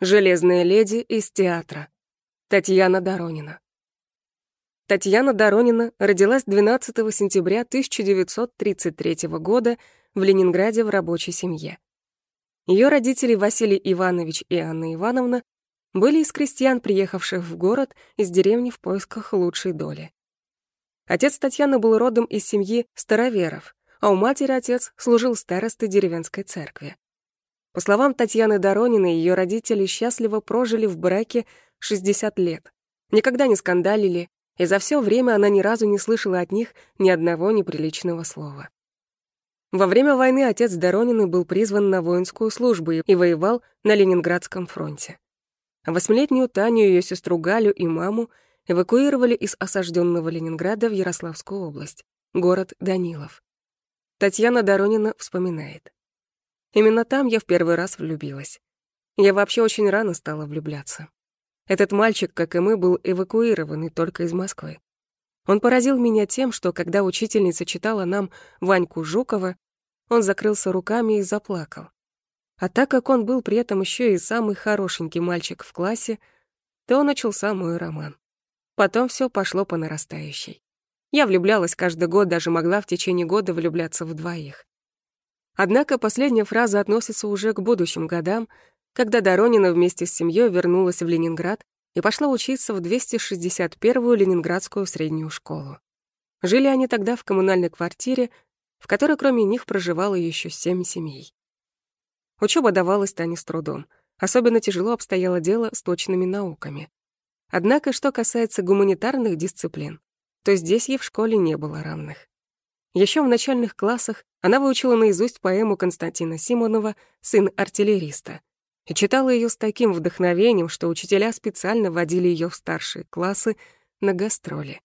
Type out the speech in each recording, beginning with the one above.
Железная леди из театра. Татьяна Доронина. Татьяна Доронина родилась 12 сентября 1933 года в Ленинграде в рабочей семье. Ее родители Василий Иванович и Анна Ивановна были из крестьян, приехавших в город из деревни в поисках лучшей доли. Отец Татьяны был родом из семьи староверов, а у матери отец служил старостой деревенской церкви. По словам Татьяны Дорониной, ее родители счастливо прожили в браке 60 лет, никогда не скандалили, и за все время она ни разу не слышала от них ни одного неприличного слова. Во время войны отец Доронины был призван на воинскую службу и воевал на Ленинградском фронте. Восьмилетнюю Таню, ее сестру Галю и маму эвакуировали из осажденного Ленинграда в Ярославскую область, город Данилов. Татьяна Доронина вспоминает. Именно там я в первый раз влюбилась. Я вообще очень рано стала влюбляться. Этот мальчик, как и мы, был эвакуированный только из Москвы. Он поразил меня тем, что, когда учительница читала нам Ваньку Жукова, он закрылся руками и заплакал. А так как он был при этом еще и самый хорошенький мальчик в классе, то начался мой роман. Потом все пошло по нарастающей. Я влюблялась каждый год, даже могла в течение года влюбляться в двоих. Однако последняя фраза относится уже к будущим годам, когда Доронина вместе с семьей вернулась в Ленинград и пошла учиться в 261-ю Ленинградскую среднюю школу. Жили они тогда в коммунальной квартире, в которой кроме них проживало еще семь семей. Учеба давалась Тане с трудом. Особенно тяжело обстояло дело с точными науками. Однако, что касается гуманитарных дисциплин, то здесь ей в школе не было равных. Еще в начальных классах она выучила наизусть поэму Константина Симонова «Сын артиллериста» и читала ее с таким вдохновением, что учителя специально водили ее в старшие классы на гастроли.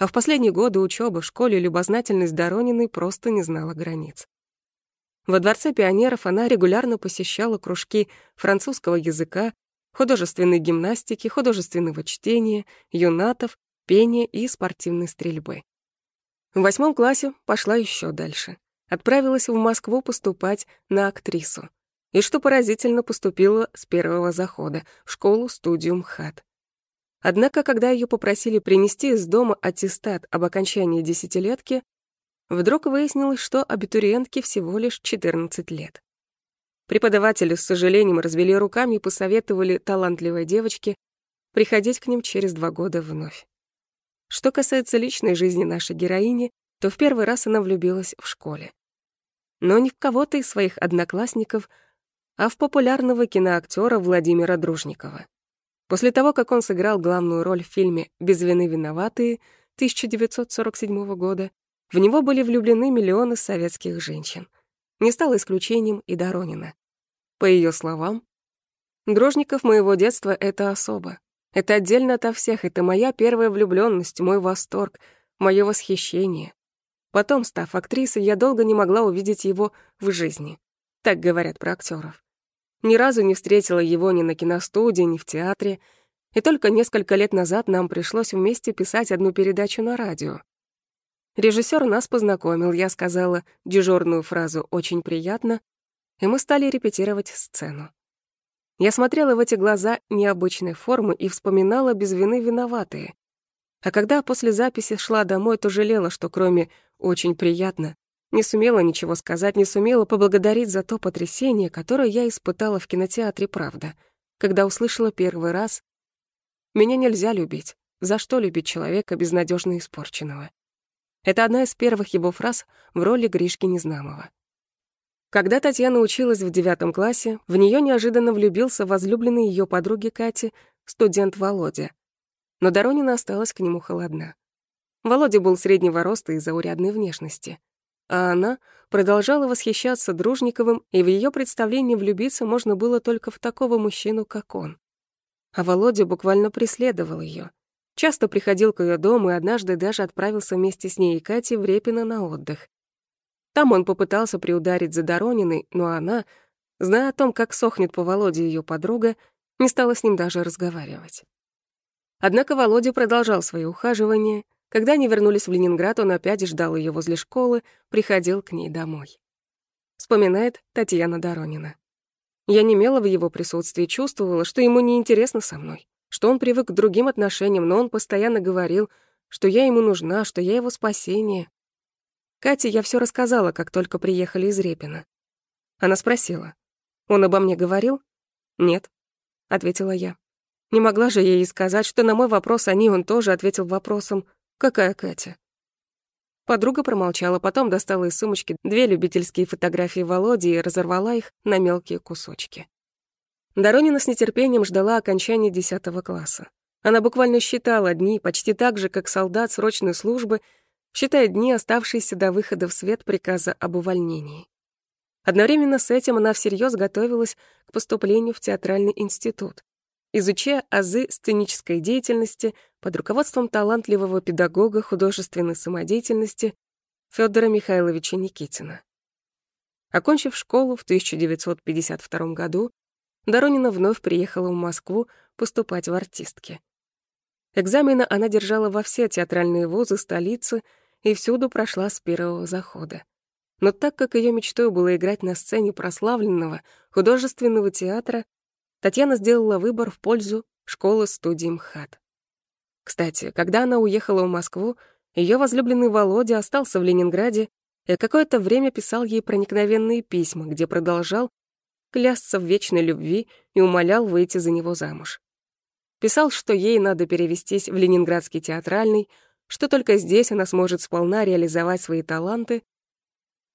А в последние годы учебы в школе любознательность Дорониной просто не знала границ. Во Дворце пионеров она регулярно посещала кружки французского языка, художественной гимнастики, художественного чтения, юнатов, пения и спортивной стрельбы. В восьмом классе пошла еще дальше. Отправилась в Москву поступать на актрису. И что поразительно, поступила с первого захода в школу-студию МХАТ. Однако, когда ее попросили принести из дома аттестат об окончании десятилетки, вдруг выяснилось, что абитуриентке всего лишь 14 лет. Преподаватели с сожалением развели руками и посоветовали талантливой девочке приходить к ним через два года вновь. Что касается личной жизни нашей героини, то в первый раз она влюбилась в школе. Но не в кого-то из своих одноклассников, а в популярного киноактера Владимира Дружникова. После того, как он сыграл главную роль в фильме «Без вины виноватые» 1947 года, в него были влюблены миллионы советских женщин. Не стало исключением и Доронина. По ее словам, «Дрожников моего детства — это особо. Это отдельно ото всех, это моя первая влюблённость, мой восторг, моё восхищение. Потом, став актрисой, я долго не могла увидеть его в жизни. Так говорят про актёров. Ни разу не встретила его ни на киностудии, ни в театре, и только несколько лет назад нам пришлось вместе писать одну передачу на радио. Режиссер нас познакомил, я сказала дежурную фразу «очень приятно», и мы стали репетировать сцену. Я смотрела в эти глаза необычной формы и вспоминала без вины виноватые. А когда после записи шла домой, то жалела, что кроме «очень приятно» не сумела ничего сказать, не сумела поблагодарить за то потрясение, которое я испытала в кинотеатре «Правда», когда услышала первый раз «Меня нельзя любить. За что любить человека безнадежно испорченного?» Это одна из первых его фраз в роли Гришки Незнамова. Когда Татьяна училась в девятом классе, в нее неожиданно влюбился возлюбленный ее подруги Кати, студент Володя. Но Доронина осталась к нему холодна. Володя был среднего роста и заурядной внешности. А она продолжала восхищаться Дружниковым, и в ее представлении влюбиться можно было только в такого мужчину, как он. А Володя буквально преследовал ее. Часто приходил к ее дому и однажды даже отправился вместе с ней и Катей в Репино на отдых. Там он попытался приударить за Дорониной, но она, зная о том, как сохнет по Володе ее подруга, не стала с ним даже разговаривать. Однако Володя продолжал свои ухаживания. Когда они вернулись в Ленинград, он опять ждал ее возле школы, приходил к ней домой. Вспоминает Татьяна Доронина. Я немела в его присутствии, чувствовала, что ему неинтересно со мной, что он привык к другим отношениям, но он постоянно говорил, что я ему нужна, что я его спасение. Кате я все рассказала, как только приехали из Репина. Она спросила, «Он обо мне говорил?» «Нет», — ответила я. Не могла же ей сказать, что на мой вопрос о ней он тоже ответил вопросом «Какая Катя?». Подруга промолчала, потом достала из сумочки две любительские фотографии Володи и разорвала их на мелкие кусочки. Доронина с нетерпением ждала окончания десятого класса. Она буквально считала дни, почти так же, как солдат срочной службы считает дни, оставшиеся до выхода в свет приказа об увольнении. Одновременно с этим она всерьез готовилась к поступлению в театральный институт, изучая азы сценической деятельности под руководством талантливого педагога художественной самодеятельности Федора Михайловича Никитина. Окончив школу в 1952 году, Доронина вновь приехала в Москву поступать в артистки. Экзамены она держала во все театральные вузы столицы и всюду прошла с первого захода. Но так как ее мечтой было играть на сцене прославленного художественного театра, Татьяна сделала выбор в пользу школы-студии МХАТ. Кстати, когда она уехала в Москву, ее возлюбленный Володя остался в Ленинграде и какое-то время писал ей проникновенные письма, где продолжал клясться в вечной любви и умолял выйти за него замуж. Писал, что ей надо перевестись в Ленинградский театральный, что только здесь она сможет сполна реализовать свои таланты,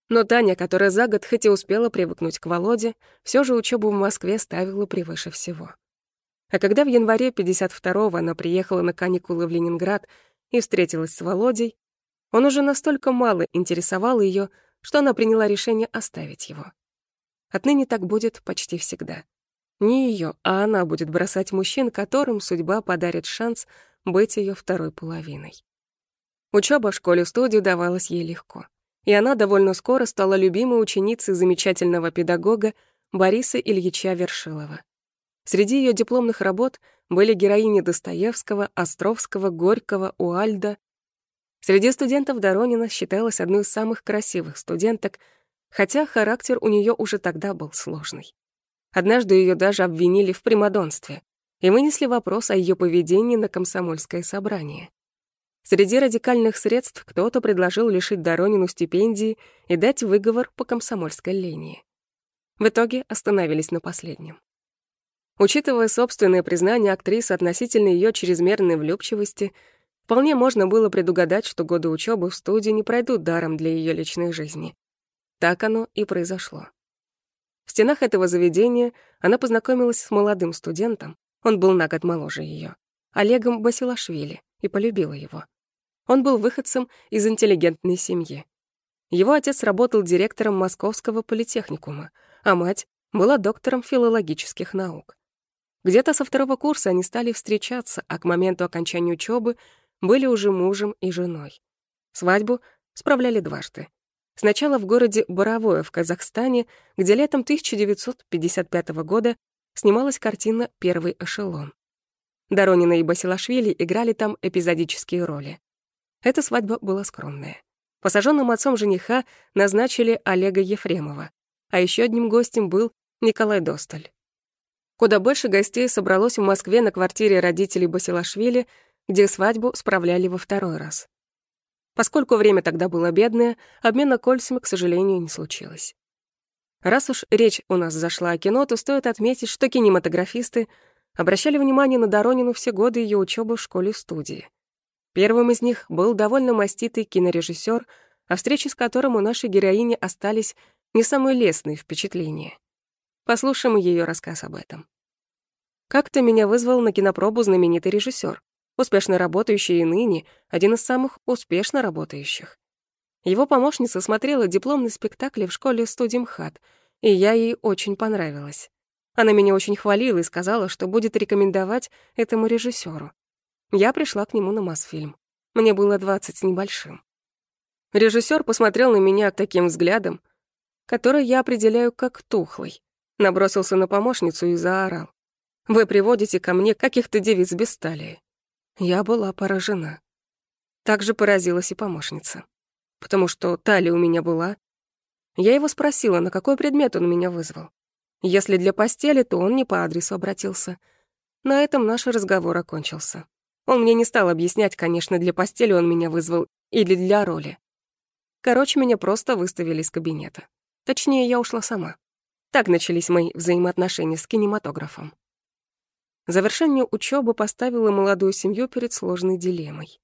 но Таня, которая за год хоть и успела привыкнуть к Володе, все же учебу в Москве ставила превыше всего. А когда в январе 52-го она приехала на каникулы в Ленинград и встретилась с Володей, он уже настолько мало интересовал ее, что она приняла решение оставить его. Отныне так будет почти всегда. Не ее, а она будет бросать мужчин, которым судьба подарит шанс быть ее второй половиной. Учеба в школе-студию давалась ей легко и она довольно скоро стала любимой ученицей замечательного педагога Бориса Ильича Вершилова. Среди ее дипломных работ были героини Достоевского, Островского, Горького, Уальда. Среди студентов Доронина считалась одной из самых красивых студенток, хотя характер у нее уже тогда был сложный. Однажды ее даже обвинили в примадонстве и вынесли вопрос о ее поведении на комсомольское собрание. Среди радикальных средств кто-то предложил лишить Доронину стипендии и дать выговор по комсомольской линии. В итоге остановились на последнем. Учитывая собственное признание актрисы относительно ее чрезмерной влюбчивости, вполне можно было предугадать, что годы учебы в студии не пройдут даром для ее личной жизни. Так оно и произошло. В стенах этого заведения она познакомилась с молодым студентом, он был на год моложе ее, Олегом Басилашвили, и полюбила его. Он был выходцем из интеллигентной семьи. Его отец работал директором Московского политехникума, а мать была доктором филологических наук. Где-то со второго курса они стали встречаться, а к моменту окончания учебы были уже мужем и женой. Свадьбу справляли дважды. Сначала в городе Боровое в Казахстане, где летом 1955 года снималась картина «Первый эшелон». Доронина и Басилашвили играли там эпизодические роли. Эта свадьба была скромная. Посаженным отцом жениха назначили Олега Ефремова, а еще одним гостем был Николай Досталь. Куда больше гостей собралось в Москве на квартире родителей Басилашвили, где свадьбу справляли во второй раз. Поскольку время тогда было бедное, обмена кольцами, к сожалению, не случилось. Раз уж речь у нас зашла о кино, то стоит отметить, что кинематографисты обращали внимание на Доронину все годы ее учебы в школе-студии. Первым из них был довольно маститый кинорежиссер, о встрече с которым у нашей героини остались не самые лестные впечатления. Послушаем ее рассказ об этом. Как-то меня вызвал на кинопробу знаменитый режиссер, успешно работающий и ныне, один из самых успешно работающих. Его помощница смотрела дипломный спектакль в школе студии МХАТ, и я ей очень понравилась. Она меня очень хвалила и сказала, что будет рекомендовать этому режиссеру. Я пришла к нему на Мосфильм. Мне было двадцать с небольшим. Режиссер посмотрел на меня таким взглядом, который я определяю как тухлый. Набросился на помощницу и заорал. «Вы приводите ко мне каких-то девиц без талии». Я была поражена. Также поразилась и помощница. Потому что талия у меня была. Я его спросила, на какой предмет он меня вызвал. Если для постели, то он не по адресу обратился. На этом наш разговор окончился. Он мне не стал объяснять, конечно, для постели он меня вызвал или для роли. Короче, меня просто выставили из кабинета. Точнее, я ушла сама. Так начались мои взаимоотношения с кинематографом. Завершение учебы поставило молодую семью перед сложной дилеммой.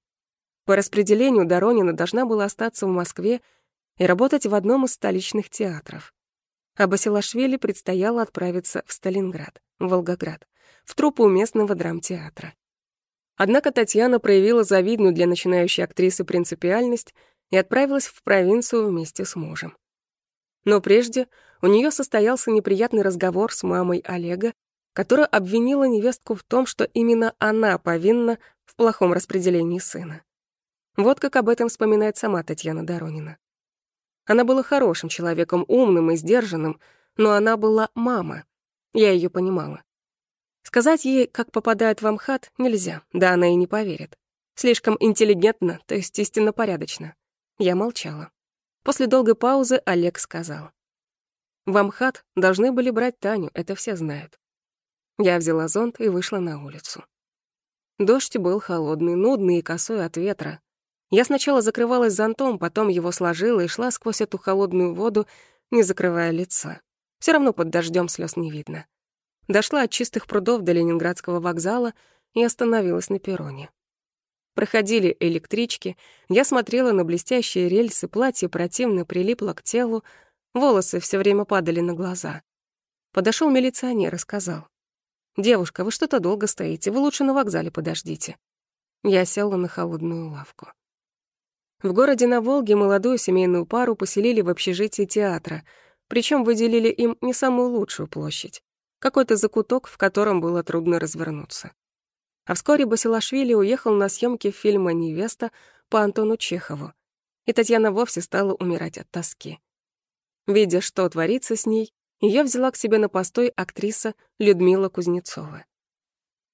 По распределению Доронина должна была остаться в Москве и работать в одном из столичных театров. А Басилашвили предстояло отправиться в Сталинград, в Волгоград, в труппу местного драмтеатра. Однако Татьяна проявила завидную для начинающей актрисы принципиальность и отправилась в провинцию вместе с мужем. Но прежде у нее состоялся неприятный разговор с мамой Олега, которая обвинила невестку в том, что именно она повинна в плохом распределении сына. Вот как об этом вспоминает сама Татьяна Доронина. Она была хорошим человеком, умным и сдержанным, но она была мама. Я ее понимала. Сказать ей, как попадает в Амхат, нельзя, да она и не поверит. Слишком интеллигентно, то есть истинно порядочно. Я молчала. После долгой паузы Олег сказал. В Амхат должны были брать Таню, это все знают. Я взяла зонт и вышла на улицу. Дождь был холодный, нудный и косой от ветра, я сначала закрывалась зонтом, потом его сложила и шла сквозь эту холодную воду, не закрывая лица. Все равно под дождем слез не видно. Дошла от чистых прудов до Ленинградского вокзала и остановилась на перроне. Проходили электрички, я смотрела на блестящие рельсы, платье противно прилипло к телу, волосы все время падали на глаза. Подошел милиционер и сказал. «Девушка, вы что-то долго стоите, вы лучше на вокзале подождите». Я села на холодную лавку. В городе на Волге молодую семейную пару поселили в общежитии театра, причем выделили им не самую лучшую площадь, какой-то закуток, в котором было трудно развернуться. А вскоре Басилашвили уехал на съемки фильма «Невеста» по Антону Чехову, и Татьяна вовсе стала умирать от тоски. Видя, что творится с ней, ее взяла к себе на постой актриса Людмила Кузнецова.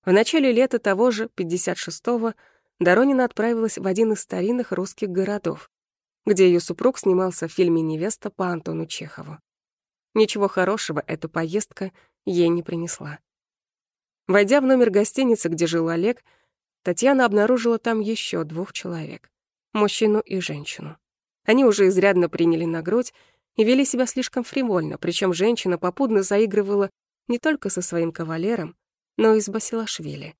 В начале лета того же, 56-го, Доронина отправилась в один из старинных русских городов, где ее супруг снимался в фильме «Невеста» по Антону Чехову. Ничего хорошего эта поездка ей не принесла. Войдя в номер гостиницы, где жил Олег, Татьяна обнаружила там еще двух человек — мужчину и женщину. Они уже изрядно приняли на грудь и вели себя слишком фривольно, причем женщина попутно заигрывала не только со своим кавалером, но и с Басилашвили.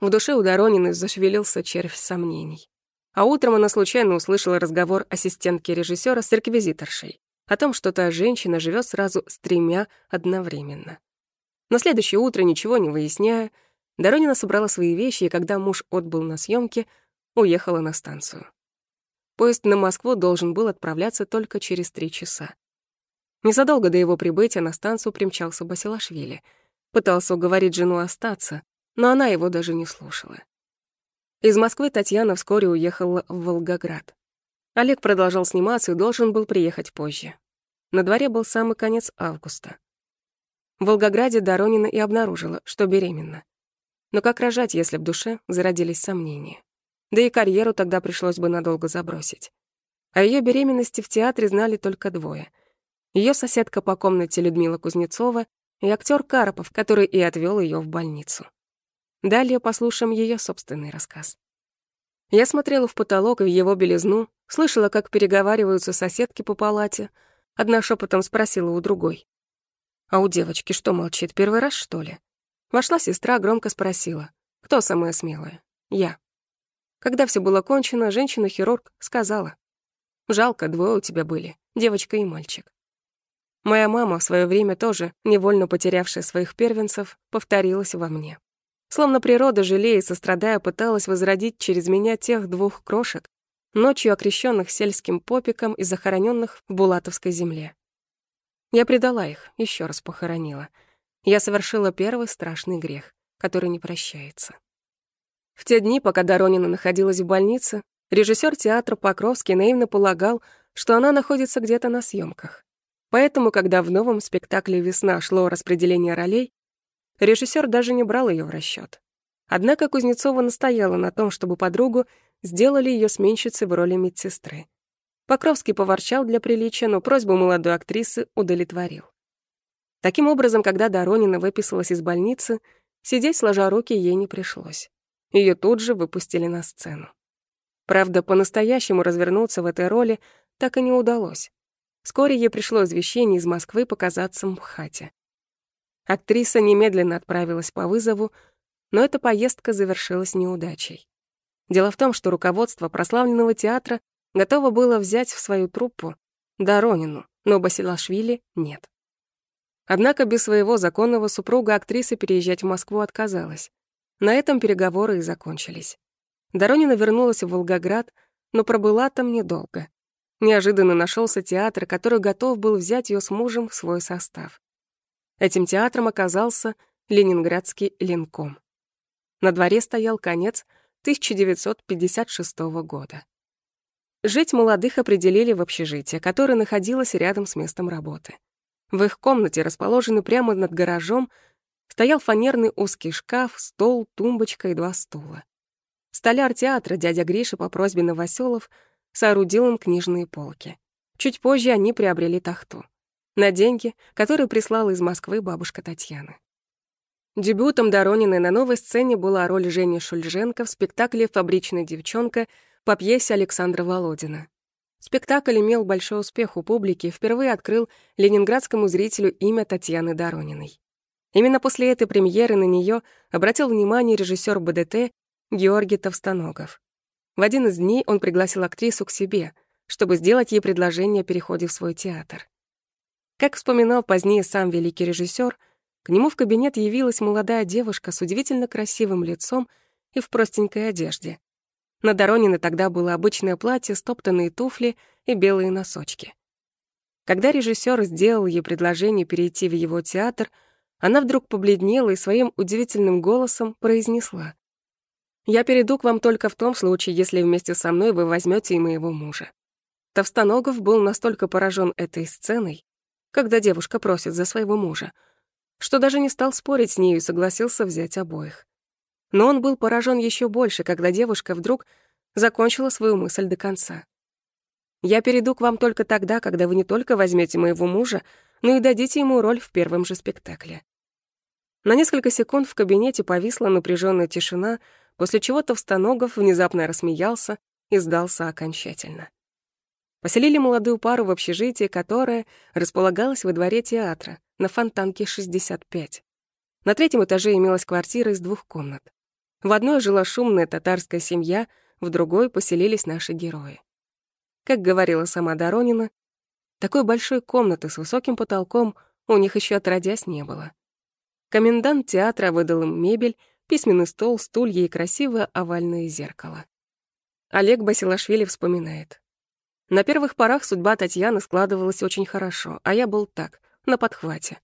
В душе у Доронины зашевелился червь сомнений. А утром она случайно услышала разговор ассистентки режиссера с реквизиторшей о том, что та женщина живет сразу с тремя одновременно. На следующее утро, ничего не выясняя, Доронина собрала свои вещи и, когда муж отбыл на съемки, уехала на станцию. Поезд на Москву должен был отправляться только через три часа. Незадолго до его прибытия на станцию примчался Басилашвили. Пытался уговорить жену остаться, но она его даже не слушала. Из Москвы Татьяна вскоре уехала в Волгоград. Олег продолжал сниматься и должен был приехать позже. На дворе был самый конец августа. В Волгограде Доронина и обнаружила, что беременна. Но как рожать, если в душе зародились сомнения? Да и карьеру тогда пришлось бы надолго забросить. О ее беременности в театре знали только двое. Ее соседка по комнате Людмила Кузнецова и актер Карпов, который и отвел ее в больницу. Далее послушаем ее собственный рассказ. Я смотрела в потолок и в его белизну, слышала, как переговариваются соседки по палате. Одна шепотом спросила у другой. «А у девочки что молчит, первый раз, что ли?» Вошла сестра, громко спросила. «Кто самая смелая?» «Я». Когда все было кончено, женщина-хирург сказала. «Жалко, двое у тебя были, девочка и мальчик». Моя мама в свое время тоже, невольно потерявшая своих первенцев, повторилась во мне. Словно природа, жалея и сострадая, пыталась возродить через меня тех двух крошек, ночью окрещенных сельским попиком и захороненных в Булатовской земле. Я предала их, еще раз похоронила. Я совершила первый страшный грех, который не прощается. В те дни, пока Доронина находилась в больнице, режиссер театра Покровский наивно полагал, что она находится где-то на съемках. Поэтому, когда в новом спектакле «Весна» шло распределение ролей, Режиссер даже не брал ее в расчет. Однако Кузнецова настояла на том, чтобы подругу сделали ее сменщицей в роли медсестры. Покровский поворчал для приличия, но просьбу молодой актрисы удовлетворил. Таким образом, когда Доронина выписалась из больницы, сидеть сложа руки ей не пришлось. Ее тут же выпустили на сцену. Правда, по-настоящему развернуться в этой роли так и не удалось. Вскоре ей пришло извещение из Москвы показаться МХАТе. Актриса немедленно отправилась по вызову, но эта поездка завершилась неудачей. Дело в том, что руководство прославленного театра готово было взять в свою труппу Доронину, но Басилашвили нет. Однако без своего законного супруга актриса переезжать в Москву отказалась. На этом переговоры и закончились. Доронина вернулась в Волгоград, но пробыла там недолго. Неожиданно нашелся театр, который готов был взять ее с мужем в свой состав. Этим театром оказался Ленинградский Ленком. На дворе стоял конец 1956 года. Жить молодых определили в общежитие, которое находилось рядом с местом работы. В их комнате, расположенной прямо над гаражом, стоял фанерный узкий шкаф, стол, тумбочка и два стула. Столяр театра, дядя Гриша по просьбе Новоселов, соорудил им книжные полки. Чуть позже они приобрели тахту. На деньги, которые прислала из Москвы бабушка Татьяна. Дебютом Дорониной на новой сцене была роль Жени Шульженко в спектакле «Фабричная девчонка» по пьесе Александра Володина. Спектакль имел большой успех у публики и впервые открыл ленинградскому зрителю имя Татьяны Дорониной. Именно после этой премьеры на нее обратил внимание режиссер БДТ Георгий Товстоногов. В один из дней он пригласил актрису к себе, чтобы сделать ей предложение о переходе в свой театр. Как вспоминал позднее сам великий режиссер, к нему в кабинет явилась молодая девушка с удивительно красивым лицом и в простенькой одежде. На Дорониной тогда было обычное платье, стоптанные туфли и белые носочки. Когда режиссер сделал ей предложение перейти в его театр, она вдруг побледнела и своим удивительным голосом произнесла. «Я перейду к вам только в том случае, если вместе со мной вы возьмете и моего мужа». Товстоногов был настолько поражен этой сценой, когда девушка просит за своего мужа, что даже не стал спорить с нею и согласился взять обоих. Но он был поражен еще больше, когда девушка вдруг закончила свою мысль до конца. «Я перейду к вам только тогда, когда вы не только возьмете моего мужа, но и дадите ему роль в первом же спектакле». На несколько секунд в кабинете повисла напряженная тишина, после чего Товстоногов внезапно рассмеялся и сдался окончательно. Поселили молодую пару в общежитие, которое располагалось во дворе театра на Фонтанке 65. На третьем этаже имелась квартира из двух комнат. В одной жила шумная татарская семья, в другой поселились наши герои. Как говорила сама Доронина, такой большой комнаты с высоким потолком у них еще отродясь не было. Комендант театра выдал им мебель, письменный стол, стулья и красивое овальное зеркало. Олег Басилашвили вспоминает. На первых порах судьба Татьяны складывалась очень хорошо, а я был так, на подхвате.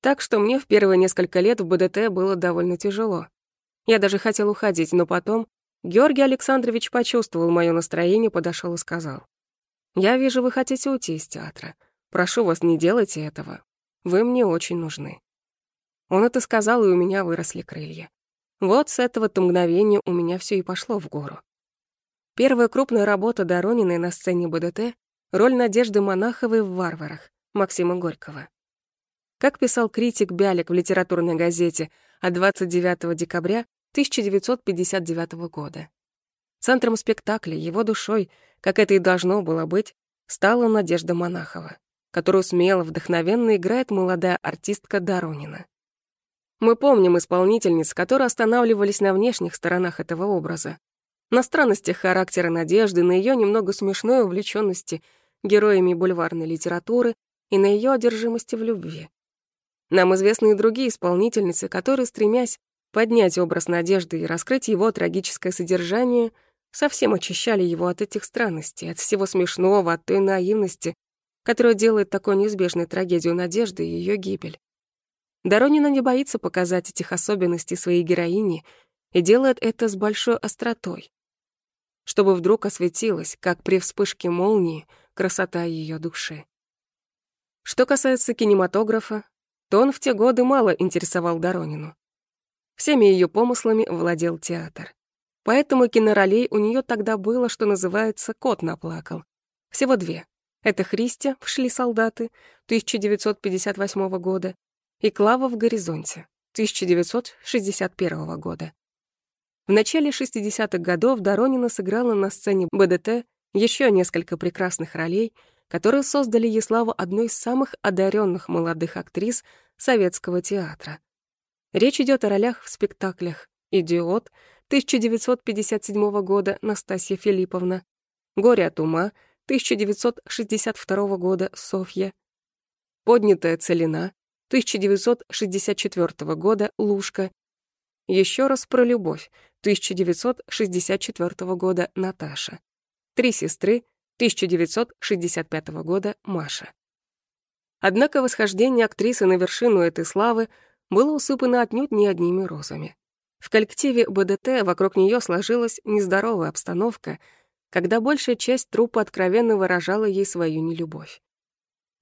Так что мне в первые несколько лет в БДТ было довольно тяжело. Я даже хотел уходить, но потом Георгий Александрович почувствовал мое настроение, подошел и сказал. «Я вижу, вы хотите уйти из театра. Прошу вас, не делайте этого. Вы мне очень нужны». Он это сказал, и у меня выросли крылья. Вот с этого-то мгновения у меня все и пошло в гору. Первая крупная работа Дорониной на сцене БДТ — роль Надежды Монаховой в «Варварах» Максима Горького. Как писал критик Бялик в литературной газете от 29 декабря 1959 года. Центром спектакля, его душой, как это и должно было быть, стала Надежда Монахова, которую смело, вдохновенно играет молодая артистка Доронина. Мы помним исполнительниц, которые останавливались на внешних сторонах этого образа, на странностях характера Надежды, на ее немного смешной увлеченности героями бульварной литературы и на ее одержимости в любви. Нам известны и другие исполнительницы, которые, стремясь поднять образ Надежды и раскрыть его трагическое содержание, совсем очищали его от этих странностей, от всего смешного, от той наивности, которая делает такой неизбежной трагедию Надежды и ее гибель. Доронина не боится показать этих особенностей своей героини и делает это с большой остротой, чтобы вдруг осветилась, как при вспышке молнии, красота ее души. Что касается кинематографа, то он в те годы мало интересовал Доронину. Всеми ее помыслами владел театр. Поэтому киноролей у нее тогда было, что называется, кот наплакал. Всего две. Это «Христя» в «Шли солдаты» 1958 года и «Клава в горизонте» 1961 года. В начале 60-х годов Доронина сыграла на сцене БДТ еще несколько прекрасных ролей, которые создали ей славу одной из самых одаренных молодых актрис советского театра. Речь идет о ролях в спектаклях «Идиот» 1957 года Настасья Филипповна, «Горе от ума» 1962 года Софья, «Поднятая целина» 1964 года Лушка, еще раз про любовь 1964 года Наташа, Три сестры 1965 года Маша. Однако восхождение актрисы на вершину этой славы было усыпано отнюдь не одними розами. В коллективе БДТ вокруг нее сложилась нездоровая обстановка, когда большая часть трупа откровенно выражала ей свою нелюбовь.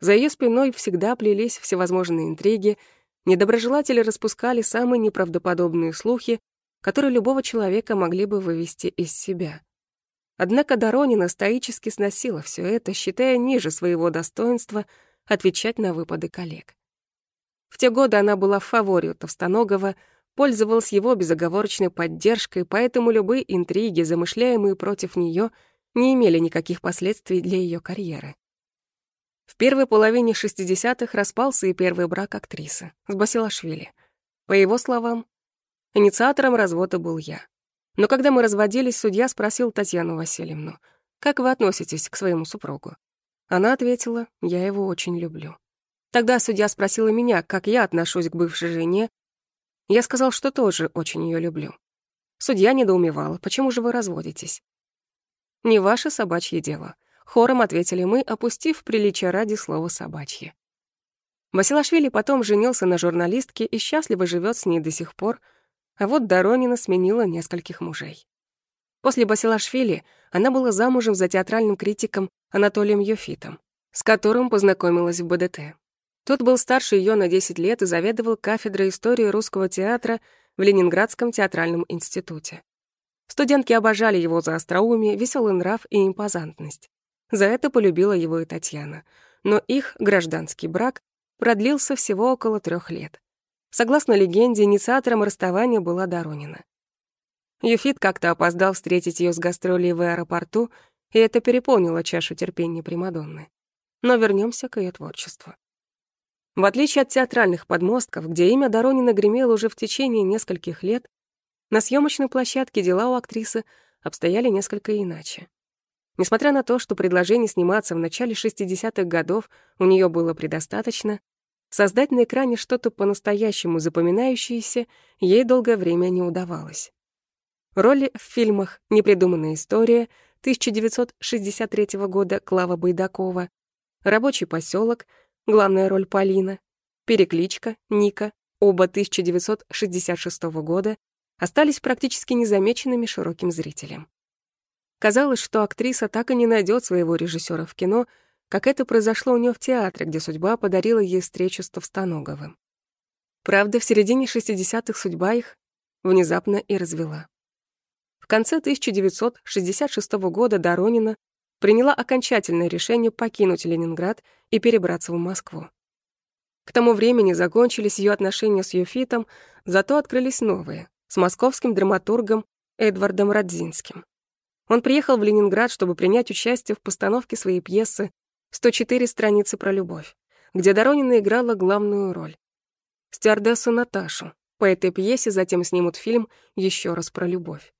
За ее спиной всегда плелись всевозможные интриги, недоброжелатели распускали самые неправдоподобные слухи, которые любого человека могли бы вывести из себя. Однако Доронина стоически сносила все это, считая ниже своего достоинства отвечать на выпады коллег. В те годы она была в фаворе Товстоногова, пользовалась его безоговорочной поддержкой, поэтому любые интриги, замышляемые против нее, не имели никаких последствий для ее карьеры. В первой половине 60-х распался и первый брак актрисы с Басилашвили. По его словам, инициатором развода был я. Но когда мы разводились, судья спросил Татьяну Васильевну, «Как вы относитесь к своему супругу?» Она ответила, «Я его очень люблю». Тогда судья спросила меня, как я отношусь к бывшей жене, я сказал, что тоже очень ее люблю. Судья недоумевала, почему же вы разводитесь? «Не ваше собачье дело», — хором ответили мы, опустив приличие ради слова «собачье». Василашвили потом женился на журналистке и счастливо живет с ней до сих пор, а вот Доронина сменила нескольких мужей. После Басилашвили она была замужем за театральным критиком Анатолием Йофитом, с которым познакомилась в БДТ. Тот был старше ее на 10 лет и заведовал кафедрой истории русского театра в Ленинградском театральном институте. Студентки обожали его за остроумие, веселый нрав и импозантность. За это полюбила его и Татьяна. Но их гражданский брак продлился всего около трех лет. Согласно легенде, инициатором расставания была Доронина. Юфит как-то опоздал встретить ее с гастролей в аэропорту, и это переполнило чашу терпения Примадонны. Но вернемся к ее творчеству. В отличие от театральных подмостков, где имя Доронина гремело уже в течение нескольких лет, на съемочной площадке дела у актрисы обстояли несколько иначе. Несмотря на то, что предложений сниматься в начале 60-х годов у нее было предостаточно, создать на экране что-то по-настоящему запоминающееся ей долгое время не удавалось. Роли в фильмах «Непридуманная история» 1963 года Клава Байдакова, «Рабочий поселок», главная роль Полина, перекличка, Ника, оба 1966 года, остались практически незамеченными широким зрителям. Казалось, что актриса так и не найдет своего режиссера в кино, как это произошло у нее в театре, где судьба подарила ей встречу с Товстоноговым. Правда, в середине 60-х судьба их внезапно и развела. В конце 1966 года Доронина приняла окончательное решение покинуть Ленинград и перебраться в Москву. К тому времени закончились ее отношения с Юфитом, зато открылись новые, с московским драматургом Эдвардом Радзинским. Он приехал в Ленинград, чтобы принять участие в постановке своей пьесы «104 страницы про любовь», где Доронина играла главную роль. Стюардессу Наташу. По этой пьесе затем снимут фильм «Еще раз про любовь».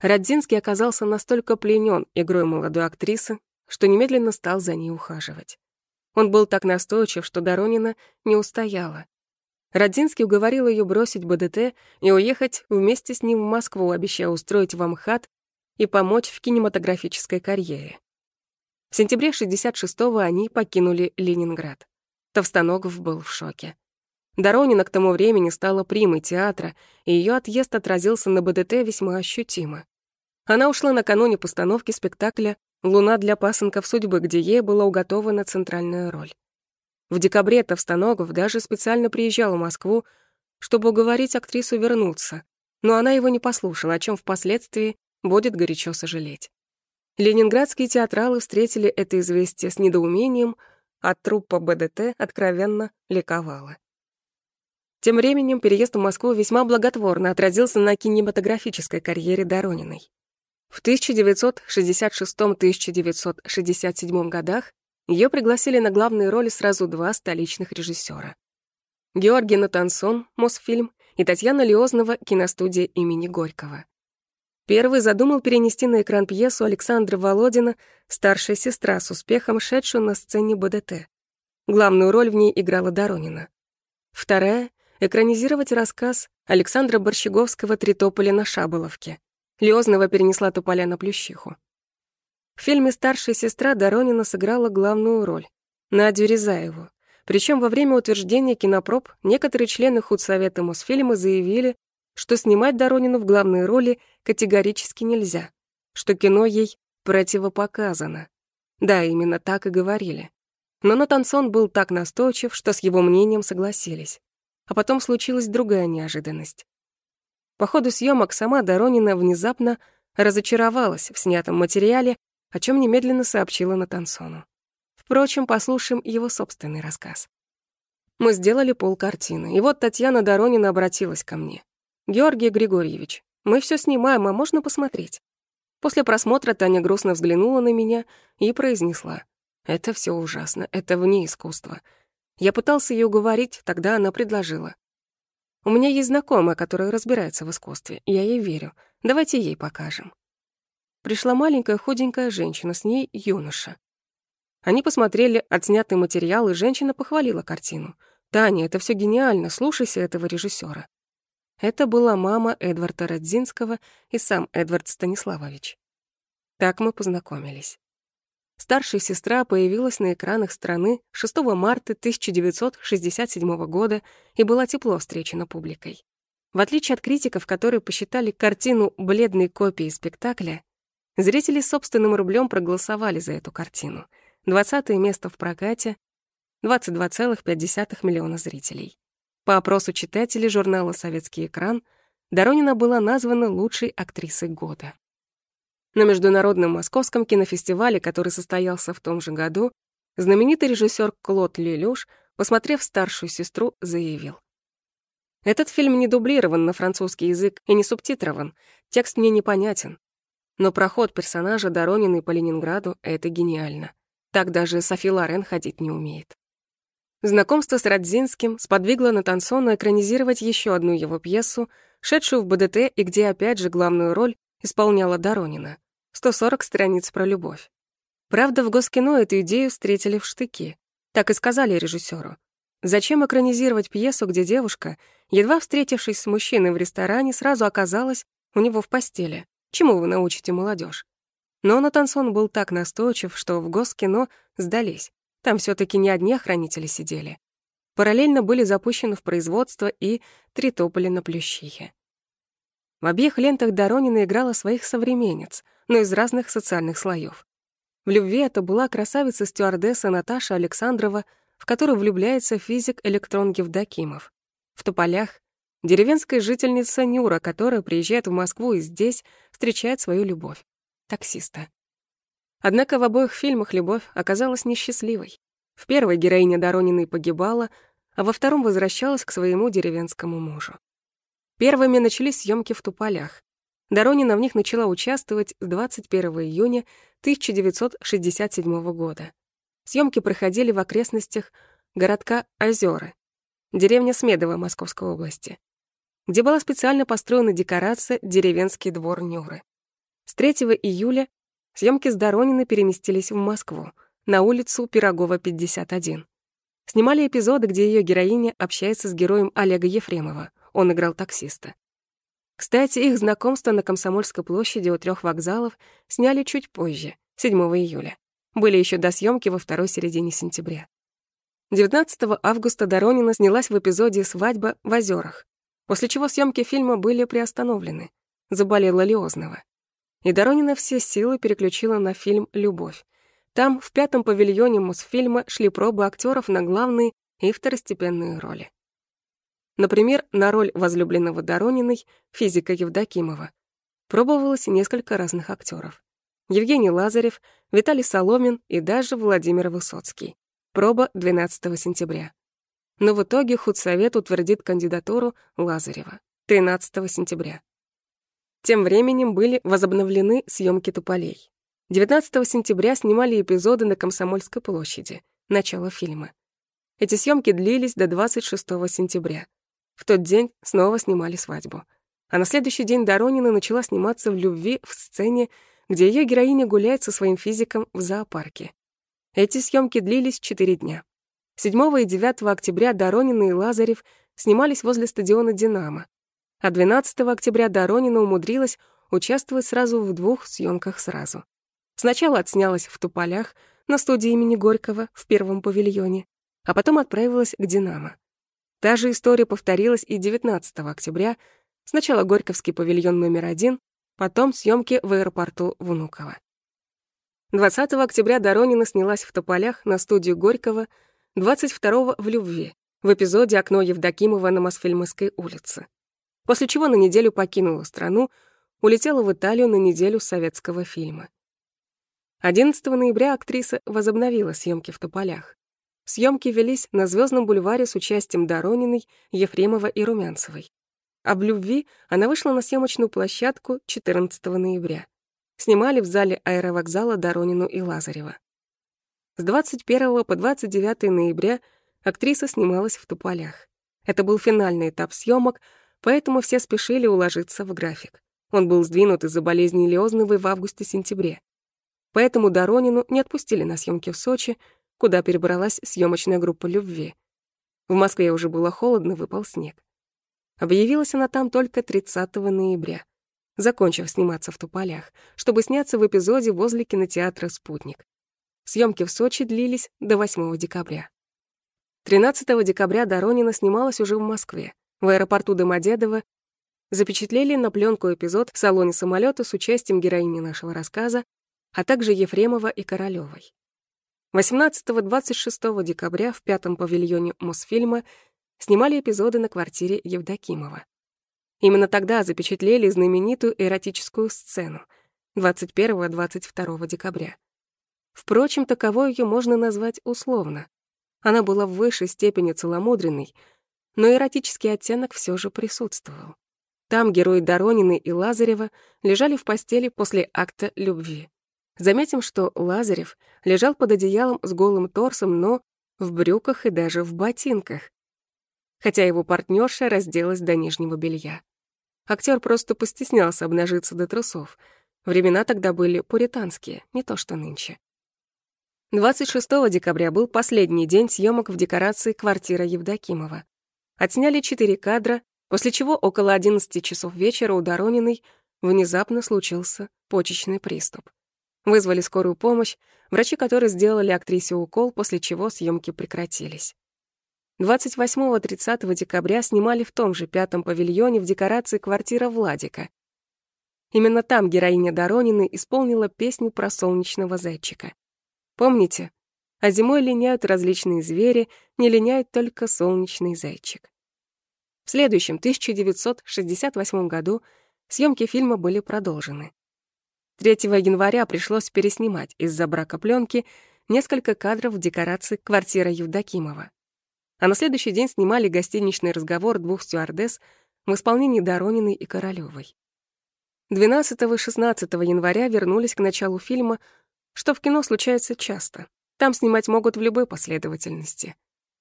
Радзинский оказался настолько пленен игрой молодой актрисы, что немедленно стал за ней ухаживать. Он был так настойчив, что Доронина не устояла. Радзинский уговорил ее бросить БДТ и уехать вместе с ним в Москву, обещая устроить в Амхат и помочь в кинематографической карьере. В сентябре 66-го они покинули Ленинград. Товстоногов был в шоке. Доронина к тому времени стала примой театра, и ее отъезд отразился на БДТ весьма ощутимо. Она ушла накануне постановки спектакля «Луна для пасынков судьбы», где ей была уготована центральная роль. В декабре Товстоногов даже специально приезжал в Москву, чтобы уговорить актрису вернуться, но она его не послушала, о чем впоследствии будет горячо сожалеть. Ленинградские театралы встретили это известие с недоумением, а труппа БДТ откровенно ликовала. Тем временем переезд в Москву весьма благотворно отразился на кинематографической карьере Дорониной. В 1966-1967 годах ее пригласили на главные роли сразу два столичных режиссера. Георгий Натансон, Мосфильм, и Татьяна Лиознова, киностудия имени Горького. Первый задумал перенести на экран пьесу Александра Володина «Старшая сестра» с успехом, шедшую на сцене БДТ. Главную роль в ней играла Доронина. Вторая — экранизировать рассказ Александра Борщеговского «Три тополя на Шаболовке». Лиознова перенесла тополя на Плющиху. В фильме «Старшая сестра» Доронина сыграла главную роль — Надю Рязаеву. Причем во время утверждения кинопроб некоторые члены худсовета Мосфильма заявили, что снимать Доронину в главной роли категорически нельзя, что кино ей противопоказано. Да, именно так и говорили. Но Натансон был так настойчив, что с его мнением согласились. А потом случилась другая неожиданность. По ходу съемок сама Доронина внезапно разочаровалась в снятом материале, о чем немедленно сообщила Натансону. Впрочем, послушаем его собственный рассказ. Мы сделали полкартины, и вот Татьяна Доронина обратилась ко мне. «Георгий Григорьевич, мы все снимаем, а можно посмотреть?» После просмотра Таня грустно взглянула на меня и произнесла. «Это все ужасно, это вне искусства». Я пытался ее уговорить, тогда она предложила. «У меня есть знакомая, которая разбирается в искусстве, я ей верю. Давайте ей покажем». Пришла маленькая худенькая женщина, с ней юноша. Они посмотрели отснятый материал, и женщина похвалила картину. «Таня, это все гениально, слушайся этого режиссера. Это была мама Эдварда Родзинского и сам Эдвард Станиславович. Так мы познакомились. Старшая сестра появилась на экранах страны 6 марта 1967 года и была тепло встречена публикой. В отличие от критиков, которые посчитали картину бледной копией спектакля, зрители собственным рублем проголосовали за эту картину. 20 место в прокате, 22,5 миллиона зрителей. По опросу читателей журнала «Советский экран» Доронина была названа лучшей актрисой года. На Международном Московском кинофестивале, который состоялся в том же году, знаменитый режиссер Клод Лелюш, посмотрев старшую сестру, заявил. «Этот фильм не дублирован на французский язык и не субтитрован, текст мне непонятен. Но проход персонажа Доронины по Ленинграду — это гениально. Так даже Софи Лорен ходить не умеет». Знакомство с Радзинским сподвигло Натансона экранизировать еще одну его пьесу, шедшую в БДТ и где опять же главную роль исполняла Доронина. 140 страниц про любовь. Правда, в Госкино эту идею встретили в штыки. Так и сказали режиссеру. Зачем экранизировать пьесу, где девушка, едва встретившись с мужчиной в ресторане, сразу оказалась у него в постели? Чему вы научите молодежь? Но Натансон был так настойчив, что в Госкино сдались. Там все таки не одни охранители сидели. Параллельно были запущены в производство и «Три тополя на Плющихе». В обеих лентах Доронина играла своих современниц, но из разных социальных слоев. В «Любви» это была красавица-стюардесса Наташа Александрова, в которую влюбляется физик-электрон Евдокимов. В «Тополях» — деревенская жительница Нюра, которая приезжает в Москву и здесь встречает свою любовь — таксиста. Однако в обоих фильмах любовь оказалась несчастливой. В первой героиня Дорониной погибала, а во втором возвращалась к своему деревенскому мужу. Первыми начались съемки в Туполях. Доронина в них начала участвовать с 21 июня 1967 года. Съемки проходили в окрестностях городка Озёры, деревня Смедово Московской области, где была специально построена декорация «Деревенский двор Нюры». С 3 июля Съемки с Доронина переместились в Москву, на улицу Пирогова, 51. Снимали эпизоды, где ее героиня общается с героем Олега Ефремова. Он играл таксиста. Кстати, их знакомство на Комсомольской площади у трех вокзалов сняли чуть позже, 7 июля. Были еще до съемки во второй середине сентября. 19 августа Доронина снялась в эпизоде «Свадьба в озерах», после чего съемки фильма были приостановлены. Заболела Лиознова и Доронина все силы переключила на фильм «Любовь». Там, в пятом павильоне Мосфильма, шли пробы актеров на главные и второстепенные роли. Например, на роль возлюбленного Дорониной, физика Евдокимова, пробовалось несколько разных актеров. Евгений Лазарев, Виталий Соломин и даже Владимир Высоцкий. Проба 12 сентября. но в итоге худсовет утвердит кандидатуру Лазарева 13 сентября. Тем временем были возобновлены съемки «Туполей». 19 сентября снимали эпизоды на Комсомольской площади, начало фильма. Эти съемки длились до 26 сентября. В тот день снова снимали свадьбу. А на следующий день Доронина начала сниматься в «Любви» в сцене, где ее героиня гуляет со своим физиком в зоопарке. Эти съемки длились 4 дня. 7 и 9 октября Доронина и Лазарев снимались возле стадиона «Динамо», а 12 октября Доронина умудрилась участвовать сразу в двух съемках сразу. Сначала отснялась в Туполях на студии имени Горького в первом павильоне, а потом отправилась к «Динамо». Та же история повторилась и 19 октября, сначала Горьковский павильон номер один, потом съемки в аэропорту Внуково. 20 октября Доронина снялась в Тополях на студию Горького, 22 в Любви, в эпизоде «Окно Евдокимова на Мосфильмовской улице» после чего на неделю покинула страну, улетела в Италию на неделю советского фильма. 11 ноября актриса возобновила съемки в Тополях. Съемки велись на Звездном бульваре с участием Дорониной, Ефремова и Румянцевой. В «Любви» она вышла на съемочную площадку 14 ноября. Снимали в зале аэровокзала Доронину и Лазарева. С 21 по 29 ноября актриса снималась в Тополях. Это был финальный этап съемок, поэтому все спешили уложиться в график. Он был сдвинут из-за болезни Леозновой в августе-сентябре. Поэтому Доронину не отпустили на съемки в Сочи, куда перебралась съемочная группа «Любви». В Москве уже было холодно, выпал снег. Объявилась она там только 30 ноября, закончив сниматься в Туполях, чтобы сняться в эпизоде возле кинотеатра «Спутник». Съемки в Сочи длились до 8 декабря. 13 декабря Доронина снималась уже в Москве, в аэропорту Домодедово запечатлели на пленку эпизод в салоне самолета с участием героини нашего рассказа, а также Ефремова и Королёвой. 18-26 декабря в пятом павильоне Мосфильма снимали эпизоды на квартире Евдокимова. Именно тогда запечатлели знаменитую эротическую сцену 21-22 декабря. Впрочем, таковой ее можно назвать условно. Она была в высшей степени целомудренной, но эротический оттенок все же присутствовал. Там герои Доронины и Лазарева лежали в постели после акта любви. Заметим, что Лазарев лежал под одеялом с голым торсом, но в брюках и даже в ботинках, хотя его партнерша разделась до нижнего белья. Актер просто постеснялся обнажиться до трусов. Времена тогда были пуританские, не то что нынче. 26 декабря был последний день съемок в декорации квартира Евдокимова. Отсняли четыре кадра, после чего около 11 часов вечера у Дорониной внезапно случился почечный приступ. Вызвали скорую помощь, врачи которой сделали актрисе укол, после чего съемки прекратились. 28-30 декабря снимали в том же пятом павильоне в декорации квартира Владика. Именно там героиня Доронины исполнила песню про солнечного зайчика. Помните? А зимой линяют различные звери, не линяет только солнечный зайчик. В следующем, 1968 году, съемки фильма были продолжены. 3 января пришлось переснимать из-за брака пленки несколько кадров декорации квартиры Евдокимова. А на следующий день снимали гостиничный разговор двух стюардесс в исполнении Дорониной и Королёвой. 12 и 16 января вернулись к началу фильма, что в кино случается часто. Там снимать могут в любой последовательности.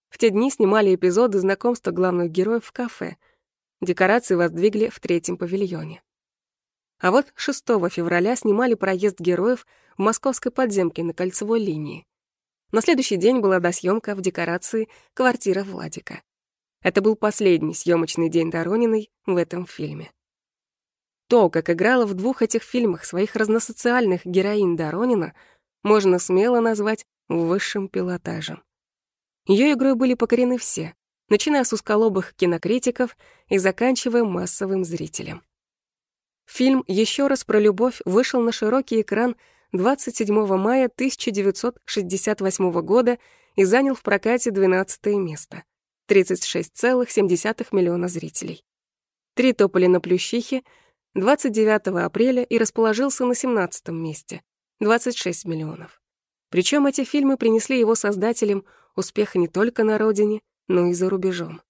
В те дни снимали эпизоды знакомства главных героев в кафе. Декорации воздвигли в третьем павильоне. А вот 6 февраля снимали проезд героев в московской подземке на кольцевой линии. На следующий день была досъемка в декорации «Квартира Владика». Это был последний съемочный день Дорониной в этом фильме. То, как играла в двух этих фильмах своих разносоциальных героинь Доронина, можно смело назвать высшим пилотажем. Ее игрой были покорены все, начиная с узколобых кинокритиков и заканчивая массовым зрителем. Фильм «Еще раз про любовь» вышел на широкий экран 27 мая 1968 года и занял в прокате 12 место — 36,7 миллиона зрителей. Три тополи на Плющихе 29 апреля и расположился на 17 месте — 26 миллионов. Причем эти фильмы принесли его создателям успех не только на родине, но и за рубежом.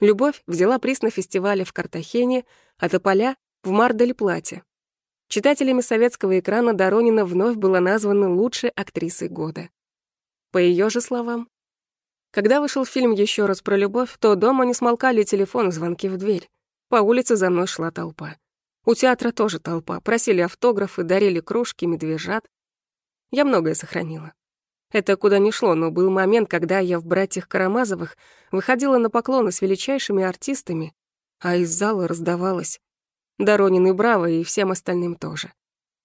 «Любовь» взяла приз на фестивале в Картахене, а «Тополя» — в Мардель-Плате. Читателями советского экрана Доронина вновь была названа лучшей актрисой года. По ее же словам, когда вышел фильм еще раз про любовь, то дома не смолкали телефон звонки в дверь. По улице за мной шла толпа. У театра тоже толпа. Просили автографы, дарили кружки, медвежат. Я многое сохранила. Это куда ни шло, но был момент, когда я в «Братьях Карамазовых» выходила на поклоны с величайшими артистами, а из зала раздавалось «Доронин и Браво» и всем остальным тоже.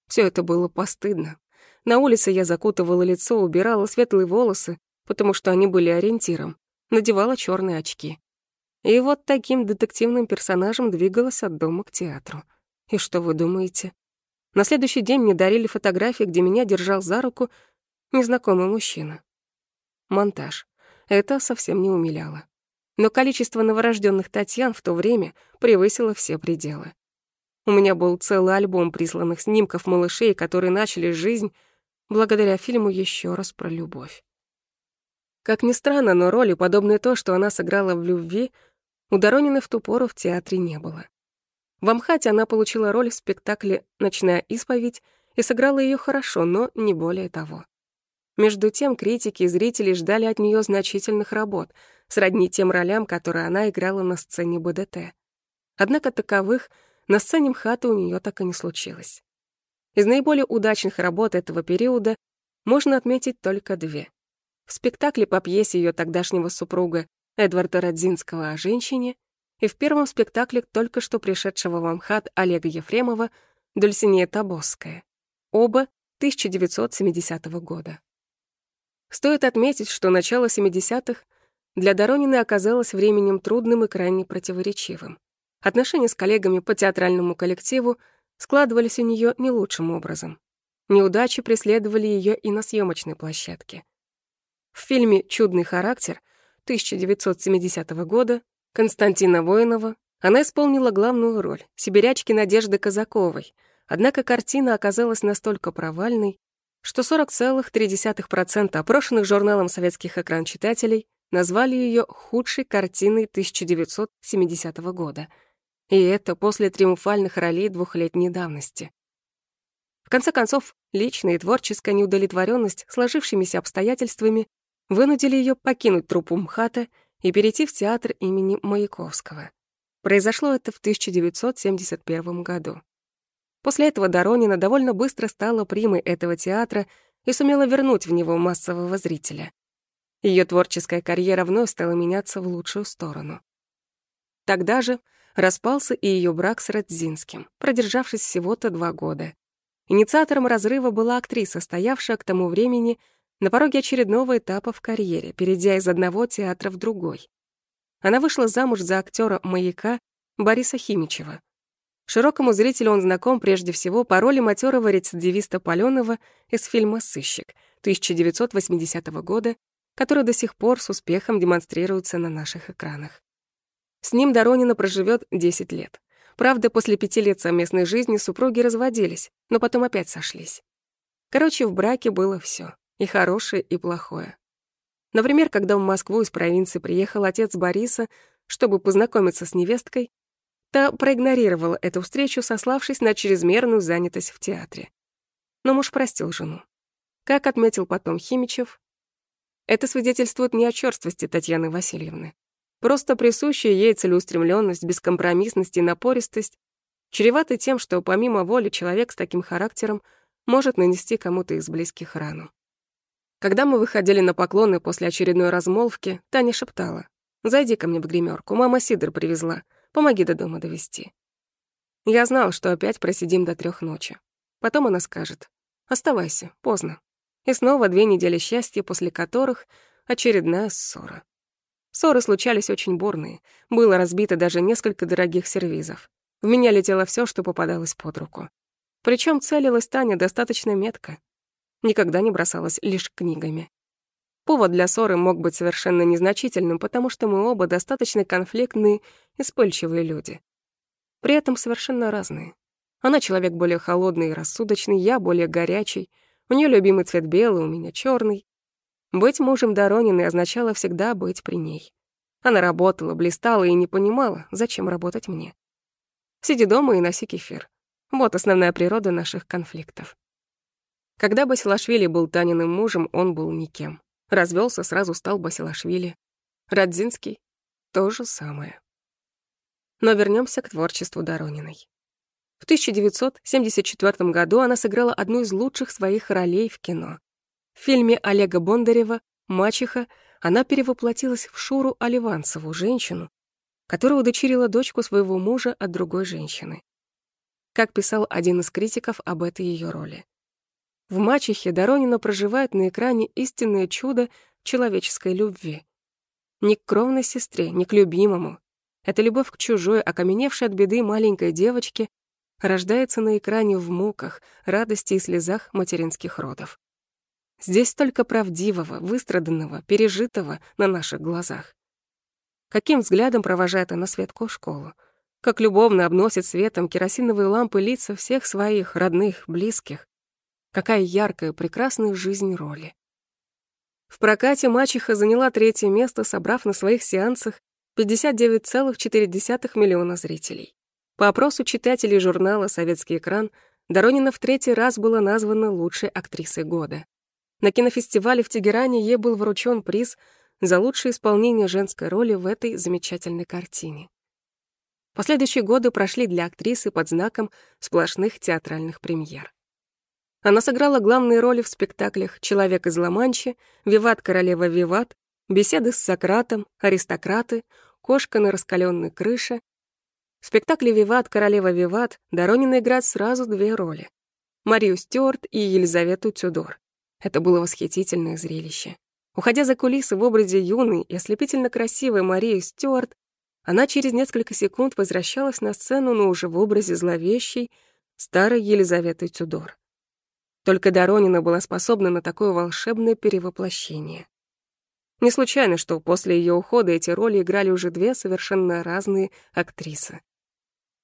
Все это было постыдно. На улице я закутывала лицо, убирала светлые волосы, потому что они были ориентиром, надевала черные очки. И вот таким детективным персонажем двигалась от дома к театру. И что вы думаете? На следующий день мне дарили фотографии, где меня держал за руку незнакомый мужчина. Монтаж. Это совсем не умиляло. Но количество новорожденных Татьян в то время превысило все пределы. У меня был целый альбом присланных снимков малышей, которые начали жизнь благодаря фильму еще раз про любовь. Как ни странно, но роли, подобные то, что она сыграла в «Любви», у Доронины в ту пору в театре не было. В Амхате она получила роль в спектакле «Ночная исповедь» и сыграла ее хорошо, но не более того. Между тем критики и зрители ждали от нее значительных работ, сродни тем ролям, которые она играла на сцене БДТ. Однако таковых на сцене МХАТа у нее так и не случилось. Из наиболее удачных работ этого периода можно отметить только две. В спектакле по пьесе ее тогдашнего супруга Эдварда Родзинского о женщине и в первом спектакле только что пришедшего в Амхат Олега Ефремова «Дульсинея Табосская». Оба 1970 года. Стоит отметить, что начало 70-х для Доронины оказалось временем трудным и крайне противоречивым. Отношения с коллегами по театральному коллективу складывались у нее не лучшим образом. Неудачи преследовали ее и на съемочной площадке. В фильме «Чудный характер» 1970 года Константина Воинова она исполнила главную роль — сибирячки Надежды Казаковой, однако картина оказалась настолько провальной, что 40,3% опрошенных журналом советских экран-читателей назвали ее худшей картиной 1970 года. И это после триумфальных ролей двухлетней давности. В конце концов, личная и творческая неудовлетворенность сложившимися обстоятельствами вынудили ее покинуть труппу МХАТа и перейти в театр имени Маяковского. Произошло это в 1971 году. После этого Доронина довольно быстро стала примой этого театра и сумела вернуть в него массового зрителя. Ее творческая карьера вновь стала меняться в лучшую сторону. Тогда же распался и ее брак с Радзинским, продержавшись всего-то два года. Инициатором разрыва была актриса, стоявшая к тому времени на пороге очередного этапа в карьере, перейдя из одного театра в другой. Она вышла замуж за актера «Маяка» Бориса Химичева. Широкому зрителю он знаком прежде всего по роли матерого рецидивиста Палёнова из фильма «Сыщик» 1980 года, который до сих пор с успехом демонстрируется на наших экранах. С ним Доронина проживет 10 лет. Правда, после пяти лет совместной жизни супруги разводились, но потом опять сошлись. Короче, в браке было все и хорошее, и плохое. Например, когда в Москву из провинции приехал отец Бориса, чтобы познакомиться с невесткой, та проигнорировала эту встречу, сославшись на чрезмерную занятость в театре. Но муж простил жену. Как отметил потом Химичев, это свидетельствует не о чёрствости Татьяны Васильевны. Просто присущая ей целеустремленность, бескомпромиссность и напористость чреваты тем, что помимо воли человек с таким характером может нанести кому-то из близких рану. Когда мы выходили на поклоны после очередной размолвки, Таня шептала. «Зайди ко мне в гримерку, мама сидр привезла. Помоги до дома довести». Я знал, что опять просидим до трех ночи. Потом она скажет. «Оставайся, поздно». И снова две недели счастья, после которых очередная ссора. Ссоры случались очень бурные. Было разбито даже несколько дорогих сервизов. В меня летело все, что попадалось под руку. Причем целилась Таня достаточно метко никогда не бросалась лишь книгами. Повод для ссоры мог быть совершенно незначительным, потому что мы оба достаточно конфликтные и люди. При этом совершенно разные. Она человек более холодный и рассудочный, я более горячий. У нее любимый цвет белый, у меня черный. Быть мужем Дорониной означало всегда быть при ней. Она работала, блистала и не понимала, зачем работать мне. Сиди дома и носи кефир. Вот основная природа наших конфликтов. Когда Басилашвили был Таниным мужем, он был никем. Развелся, сразу стал Басилашвили. Радзинский — то же самое. Но вернемся к творчеству Дорониной. В 1974 году она сыграла одну из лучших своих ролей в кино. В фильме Олега Бондарева «Мачеха» она перевоплотилась в Шуру Оливанцеву, женщину, которая удочерила дочку своего мужа от другой женщины. Как писал один из критиков об этой ее роли. В «Мачехе» Доронина проживает на экране истинное чудо человеческой любви. Не к кровной сестре, не к любимому. Эта любовь к чужой, окаменевшей от беды маленькой девочке, рождается на экране в муках, радости и слезах материнских родов. Здесь столько правдивого, выстраданного, пережитого на наших глазах. Каким взглядом провожает она Светку в школу? Как любовно обносит светом керосиновые лампы лица всех своих родных, близких. Какая яркая, прекрасная жизнь роли. В прокате мачеха заняла третье место, собрав на своих сеансах 59,4 миллиона зрителей. По опросу читателей журнала «Советский экран» Доронина в третий раз была названа лучшей актрисой года. На кинофестивале в Тегеране ей был вручен приз за лучшее исполнение женской роли в этой замечательной картине. Последующие годы прошли для актрисы под знаком сплошных театральных премьер. Она сыграла главные роли в спектаклях «Человек из Ла-Манчи», «Виват королева Виват», «Беседы с Сократом», «Аристократы», «Кошка на раскаленной крыше». В спектакле «Виват королева Виват» Доронина играет сразу две роли — Марию Стюарт и Елизавету Тюдор. Это было восхитительное зрелище. Уходя за кулисы в образе юной и ослепительно красивой Марии Стюарт, она через несколько секунд возвращалась на сцену, но уже в образе зловещей, старой Елизаветы Тюдор. Только Доронина была способна на такое волшебное перевоплощение. Не случайно, что после ее ухода эти роли играли уже две совершенно разные актрисы.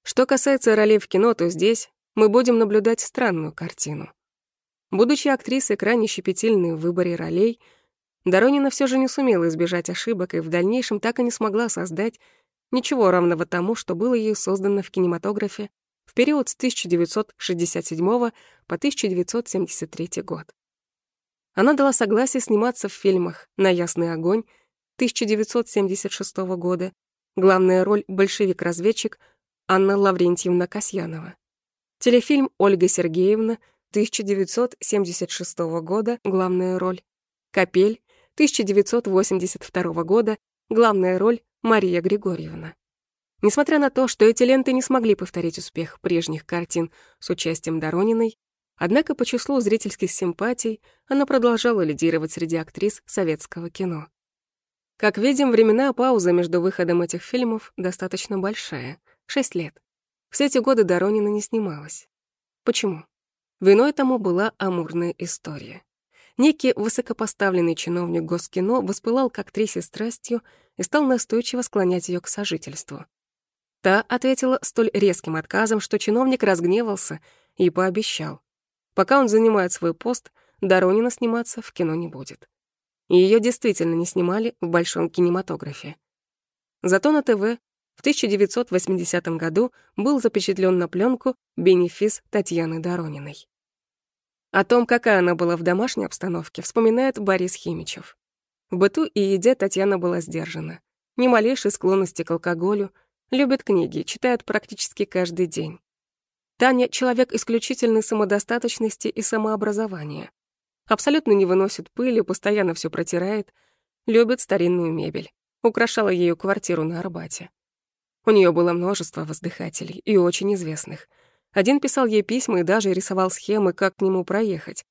Что касается ролей в кино, то здесь мы будем наблюдать странную картину. Будучи актрисой крайне щепетильной в выборе ролей, Доронина все же не сумела избежать ошибок и в дальнейшем так и не смогла создать ничего равного тому, что было ей создано в кинематографе период с 1967 по 1973 год. Она дала согласие сниматься в фильмах «На ясный огонь» 1976 года, главная роль «Большевик-разведчик» Анна Лаврентьевна Касьянова, телефильм «Ольга Сергеевна» 1976 года, главная роль. Капель, 1982 года, главная роль Мария Григорьевна. Несмотря на то, что эти ленты не смогли повторить успех прежних картин с участием Дорониной, однако по числу зрительских симпатий она продолжала лидировать среди актрис советского кино. Как видим, временная пауза между выходом этих фильмов достаточно большая — 6 лет. Все эти годы Доронина не снималась. Почему? Виной тому была амурная история. Некий высокопоставленный чиновник Госкино воспылал к актрисе страстью и стал настойчиво склонять ее к сожительству. Та ответила столь резким отказом, что чиновник разгневался и пообещал. Пока он занимает свой пост, Доронина сниматься в кино не будет. Ее действительно не снимали в большом кинематографе. Зато на ТВ в 1980 году был запечатлен на пленку бенефис Татьяны Дорониной. О том, какая она была в домашней обстановке, вспоминает Борис Химичев. В быту и еде Татьяна была сдержана. Ни малейшей склонности к алкоголю, любит книги, читает практически каждый день. Таня — человек исключительной самодостаточности и самообразования. Абсолютно не выносит пыли, постоянно все протирает, любит старинную мебель. Украшала ею квартиру на Арбате. У нее было множество воздыхателей и очень известных. Один писал ей письма и даже рисовал схемы, как к нему проехать,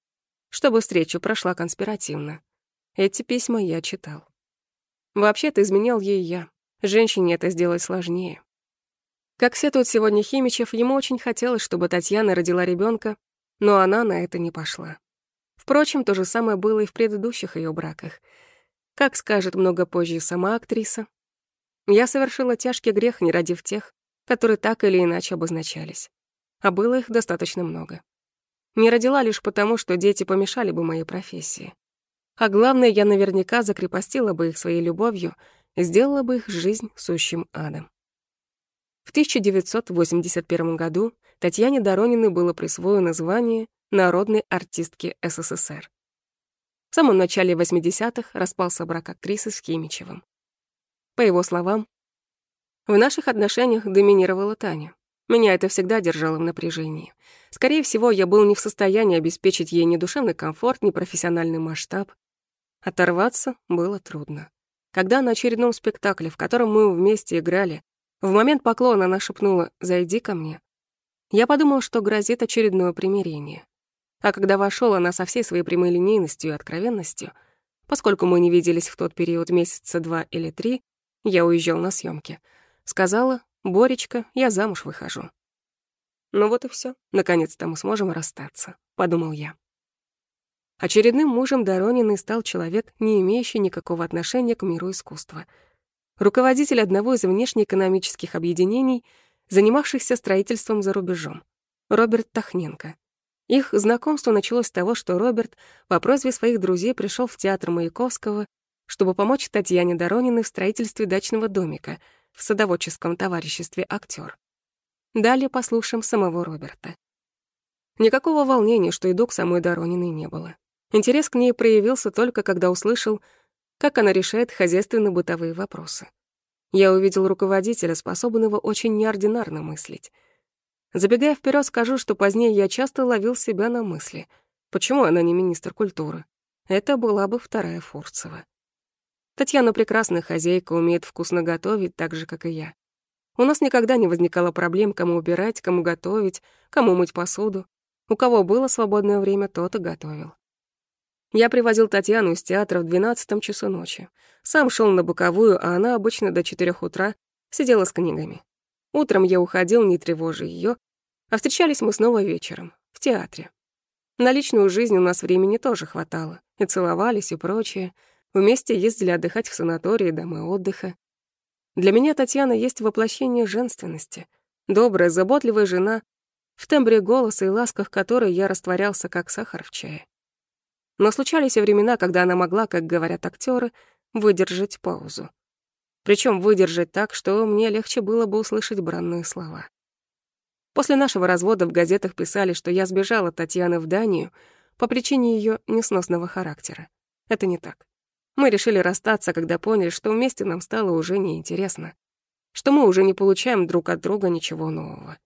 чтобы встреча прошла конспиративно. Эти письма я читал. Вообще-то изменял ей я. Женщине это сделать сложнее. Как сетует сегодня Химичев, ему очень хотелось, чтобы Татьяна родила ребенка, но она на это не пошла. Впрочем, то же самое было и в предыдущих ее браках. Как скажет много позже сама актриса, я совершила тяжкий грех, не родив тех, которые так или иначе обозначались. А было их достаточно много. Не родила лишь потому, что дети помешали бы моей профессии. А главное, я наверняка закрепостила бы их своей любовью сделала бы их жизнь сущим адом. В 1981 году Татьяне Дорониной было присвоено звание народной артистки СССР. В самом начале 80-х распался брак актрисы с Химичевым. По его словам, в наших отношениях доминировала Таня. Меня это всегда держало в напряжении. Скорее всего, я был не в состоянии обеспечить ей ни душевный комфорт, ни профессиональный масштаб. Оторваться было трудно. Когда на очередном спектакле, в котором мы вместе играли, в момент поклона она шепнула «Зайди ко мне», я подумал, что грозит очередное примирение. А когда вошел, она со всей своей прямолинейностью и откровенностью, поскольку мы не виделись в тот период месяца два или три, я уезжал на съемки, сказала «Боречка, я замуж выхожу». Ну вот и все. Наконец-то мы сможем расстаться, подумал я. Очередным мужем Дорониной стал человек, не имеющий никакого отношения к миру искусства. Руководитель одного из внешнеэкономических объединений, занимавшихся строительством за рубежом. Роберт Тахненко. Их знакомство началось с того, что Роберт по просьбе своих друзей пришел в театр Маяковского, чтобы помочь Татьяне Дорониной в строительстве дачного домика в садоводческом товариществе «Актер». Далее послушаем самого Роберта. Никакого волнения, что иду к самой Дорониной, не было. Интерес к ней проявился только когда услышал, как она решает хозяйственно-бытовые вопросы. Я увидел руководителя, способного очень неординарно мыслить. Забегая вперед, скажу, что позднее я часто ловил себя на мысли. Почему она не министр культуры? Это была бы вторая Фурцева. Татьяна прекрасная хозяйка, умеет вкусно готовить, так же, как и я. У нас никогда не возникало проблем, кому убирать, кому готовить, кому мыть посуду. У кого было свободное время, тот и готовил. Я привозил Татьяну из театра в 12 часу ночи. Сам шел на боковую, а она обычно до 4 утра сидела с книгами. Утром я уходил, не тревожа ее, а встречались мы снова вечером, в театре. На личную жизнь у нас времени тоже хватало. И целовались, и прочее. Вместе ездили отдыхать в санатории, домы отдыха. Для меня Татьяна есть воплощение женственности. Добрая, заботливая жена, в тембре голоса и ласках которой я растворялся, как сахар в чае. Но случались и времена, когда она могла, как говорят актеры, выдержать паузу. Причем выдержать так, что мне легче было бы услышать бранные слова. После нашего развода в газетах писали, что я сбежала от Татьяны в Данию по причине ее несносного характера. Это не так. Мы решили расстаться, когда поняли, что вместе нам стало уже неинтересно, что мы уже не получаем друг от друга ничего нового.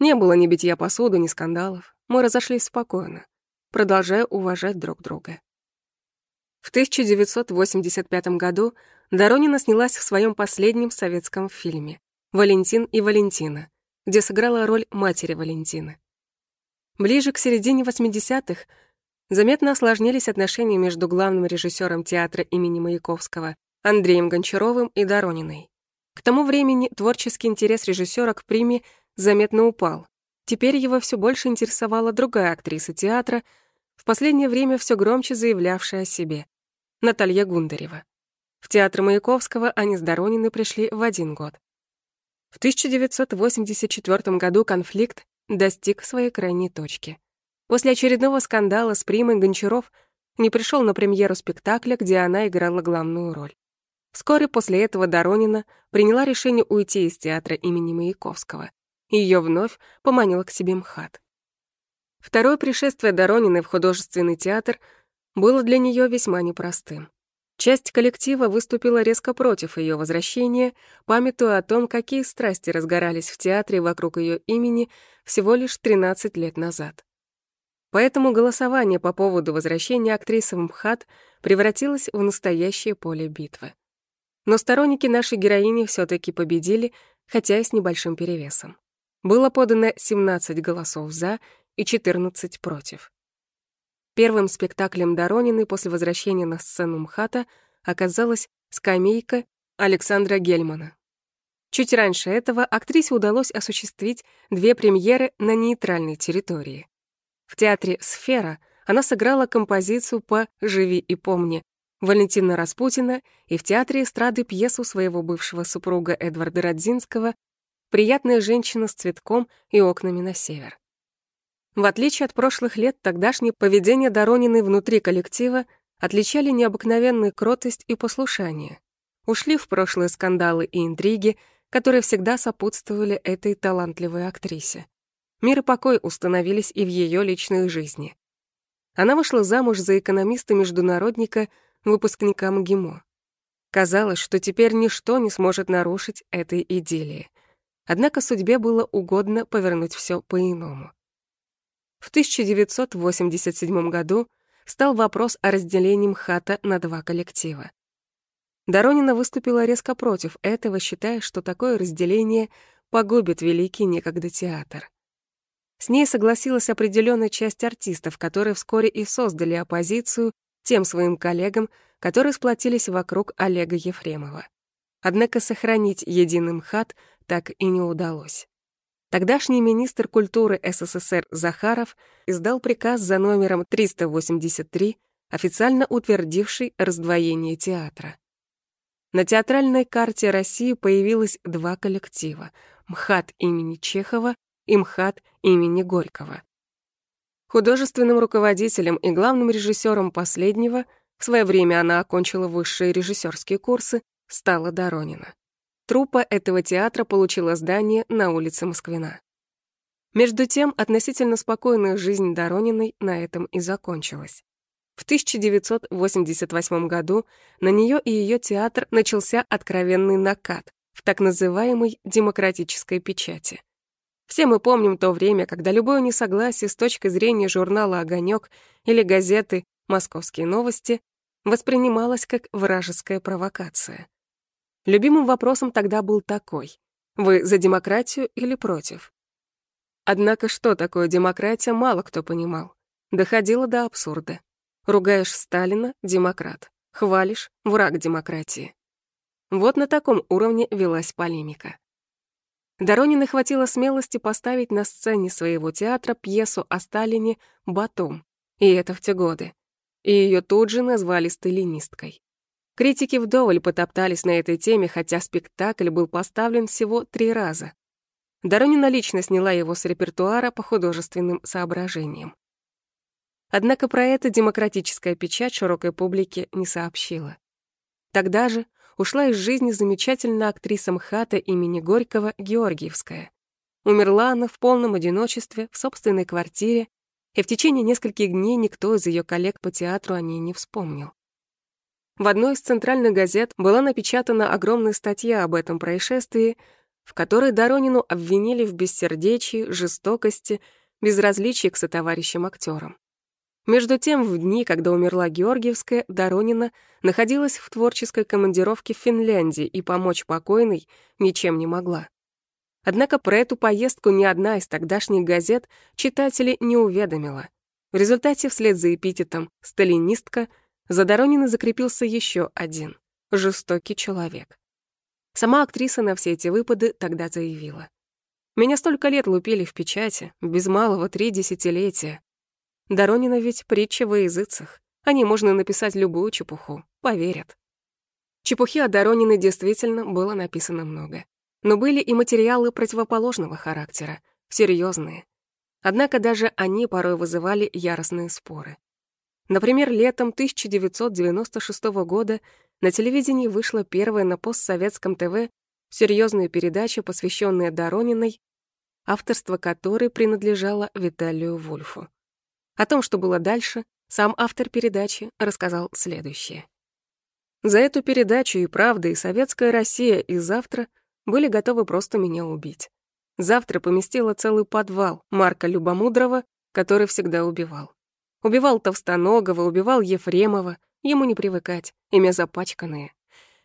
Не было ни битья посуды, ни скандалов. Мы разошлись спокойно продолжая уважать друг друга. В 1985 году Доронина снялась в своем последнем советском фильме «Валентин и Валентина», где сыграла роль матери Валентины. Ближе к середине 80-х заметно осложнились отношения между главным режиссером театра имени Маяковского Андреем Гончаровым и Дорониной. К тому времени творческий интерес режиссера к приме заметно упал. Теперь его все больше интересовала другая актриса театра, в последнее время все громче заявлявшая о себе, Наталья Гундарева. В театр Маяковского они с Дорониной пришли в один год. В 1984 году конфликт достиг своей крайней точки. После очередного скандала с Примой Гончаров не пришел на премьеру спектакля, где она играла главную роль. Вскоре после этого Доронина приняла решение уйти из театра имени Маяковского. Ее вновь поманила к себе МХАТ. Второе пришествие Дорониной в художественный театр было для нее весьма непростым. Часть коллектива выступила резко против ее возвращения, памятуя о том, какие страсти разгорались в театре вокруг ее имени всего лишь 13 лет назад. Поэтому голосование по поводу возвращения актрисы в МХАТ превратилось в настоящее поле битвы. Но сторонники нашей героини все таки победили, хотя и с небольшим перевесом. Было подано 17 голосов «за» и 14 против. Первым спектаклем Доронины после возвращения на сцену МХАТа оказалась «Скамейка» Александра Гельмана. Чуть раньше этого актрисе удалось осуществить две премьеры на нейтральной территории. В театре «Сфера» она сыграла композицию по «Живи и помни» Валентина Распутина и в театре эстрады пьесу своего бывшего супруга Эдварда Родзинского «Приятная женщина с цветком и окнами на север». В отличие от прошлых лет, тогдашнее поведение Доронины внутри коллектива отличали необыкновенную кротость и послушание. ушли в прошлые скандалы и интриги, которые всегда сопутствовали этой талантливой актрисе. Мир и покой установились и в ее личной жизни. Она вышла замуж за экономиста-международника, выпускника МГИМО. Казалось, что теперь ничто не сможет нарушить этой идиллии. Однако судьбе было угодно повернуть все по-иному. В 1987 году стал вопрос о разделении МХАТа на два коллектива. Доронина выступила резко против этого, считая, что такое разделение погубит великий некогда театр. С ней согласилась определенная часть артистов, которые вскоре и создали оппозицию тем своим коллегам, которые сплотились вокруг Олега Ефремова. Однако сохранить единый МХАТ так и не удалось. Тогдашний министр культуры СССР Захаров издал приказ за номером 383, официально утвердивший раздвоение театра. На театральной карте России появилось два коллектива — МХАТ имени Чехова и МХАТ имени Горького. Художественным руководителем и главным режиссером последнего в свое время она окончила высшие режиссерские курсы, стала Доронина. Труппа этого театра получила здание на улице Москвина. Между тем, относительно спокойная жизнь Дорониной на этом и закончилась. В 1988 году на нее и ее театр начался откровенный накат в так называемой демократической печати. Все мы помним то время, когда любое несогласие с точки зрения журнала «Огонек» или газеты «Московские новости» воспринималось как вражеская провокация. Любимым вопросом тогда был такой — вы за демократию или против? Однако что такое демократия, мало кто понимал. Доходило до абсурда. Ругаешь Сталина — демократ. Хвалишь — враг демократии. Вот на таком уровне велась полемика. Дорониной хватило смелости поставить на сцене своего театра пьесу о Сталине «Батом», и это в те годы. И ее тут же назвали сталинисткой. Критики вдоволь потоптались на этой теме, хотя спектакль был поставлен всего три раза. Доронина лично сняла его с репертуара по художественным соображениям. Однако про это демократическая печать широкой публике не сообщила. Тогда же ушла из жизни замечательная актриса МХАТа имени Горького Георгиевская. Умерла она в полном одиночестве в собственной квартире, и в течение нескольких дней никто из ее коллег по театру о ней не вспомнил. В одной из центральных газет была напечатана огромная статья об этом происшествии, в которой Доронину обвинили в бессердечии, жестокости, безразличии к сотоварищам актерам. Между тем, в дни, когда умерла Георгиевская, Доронина находилась в творческой командировке в Финляндии и помочь покойной ничем не могла. Однако про эту поездку ни одна из тогдашних газет читателей не уведомила. В результате вслед за эпитетом «сталинистка» за Дорониной закрепился еще один — жестокий человек. Сама актриса на все эти выпады тогда заявила. «Меня столько лет лупили в печати, без малого три десятилетия, Доронина ведь притча во языцах. О ней можно написать любую чепуху, поверят. Чепухи о Дорониной действительно было написано много. Но были и материалы противоположного характера, серьезные. Однако даже они порой вызывали яростные споры. Например, летом 1996 года на телевидении вышла первая на постсоветском ТВ серьезная передача, посвященная Дорониной, авторство которой принадлежало Виталию Вульфу. О том, что было дальше, сам автор передачи рассказал следующее. За эту передачу и «Правда», и «Советская Россия», и «Завтра» были готовы просто меня убить. «Завтра» поместила целый подвал Марка Любомудрова, который всегда убивал. Убивал Товстоногова, убивал Ефремова, ему не привыкать, имя запачканное.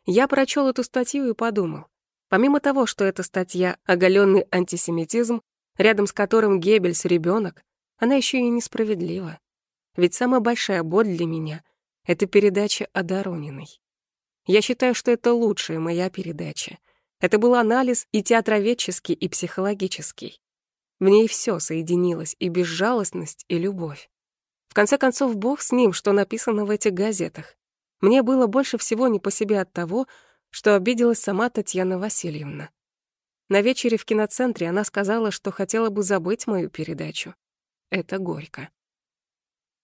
Я прочел эту статью и подумал. Помимо того, что эта статья «Оголенный антисемитизм», рядом с которым Геббельс ребенок, она еще и несправедлива. Ведь самая большая боль для меня — это передача о Дорониной. Я считаю, что это лучшая моя передача. Это был анализ и театроведческий, и психологический. В ней все соединилось, и безжалостность, и любовь. В конце концов, бог с ним, что написано в этих газетах. Мне было больше всего не по себе от того, что обиделась сама Татьяна Васильевна. На вечере в киноцентре она сказала, что хотела бы забыть мою передачу. Это горько.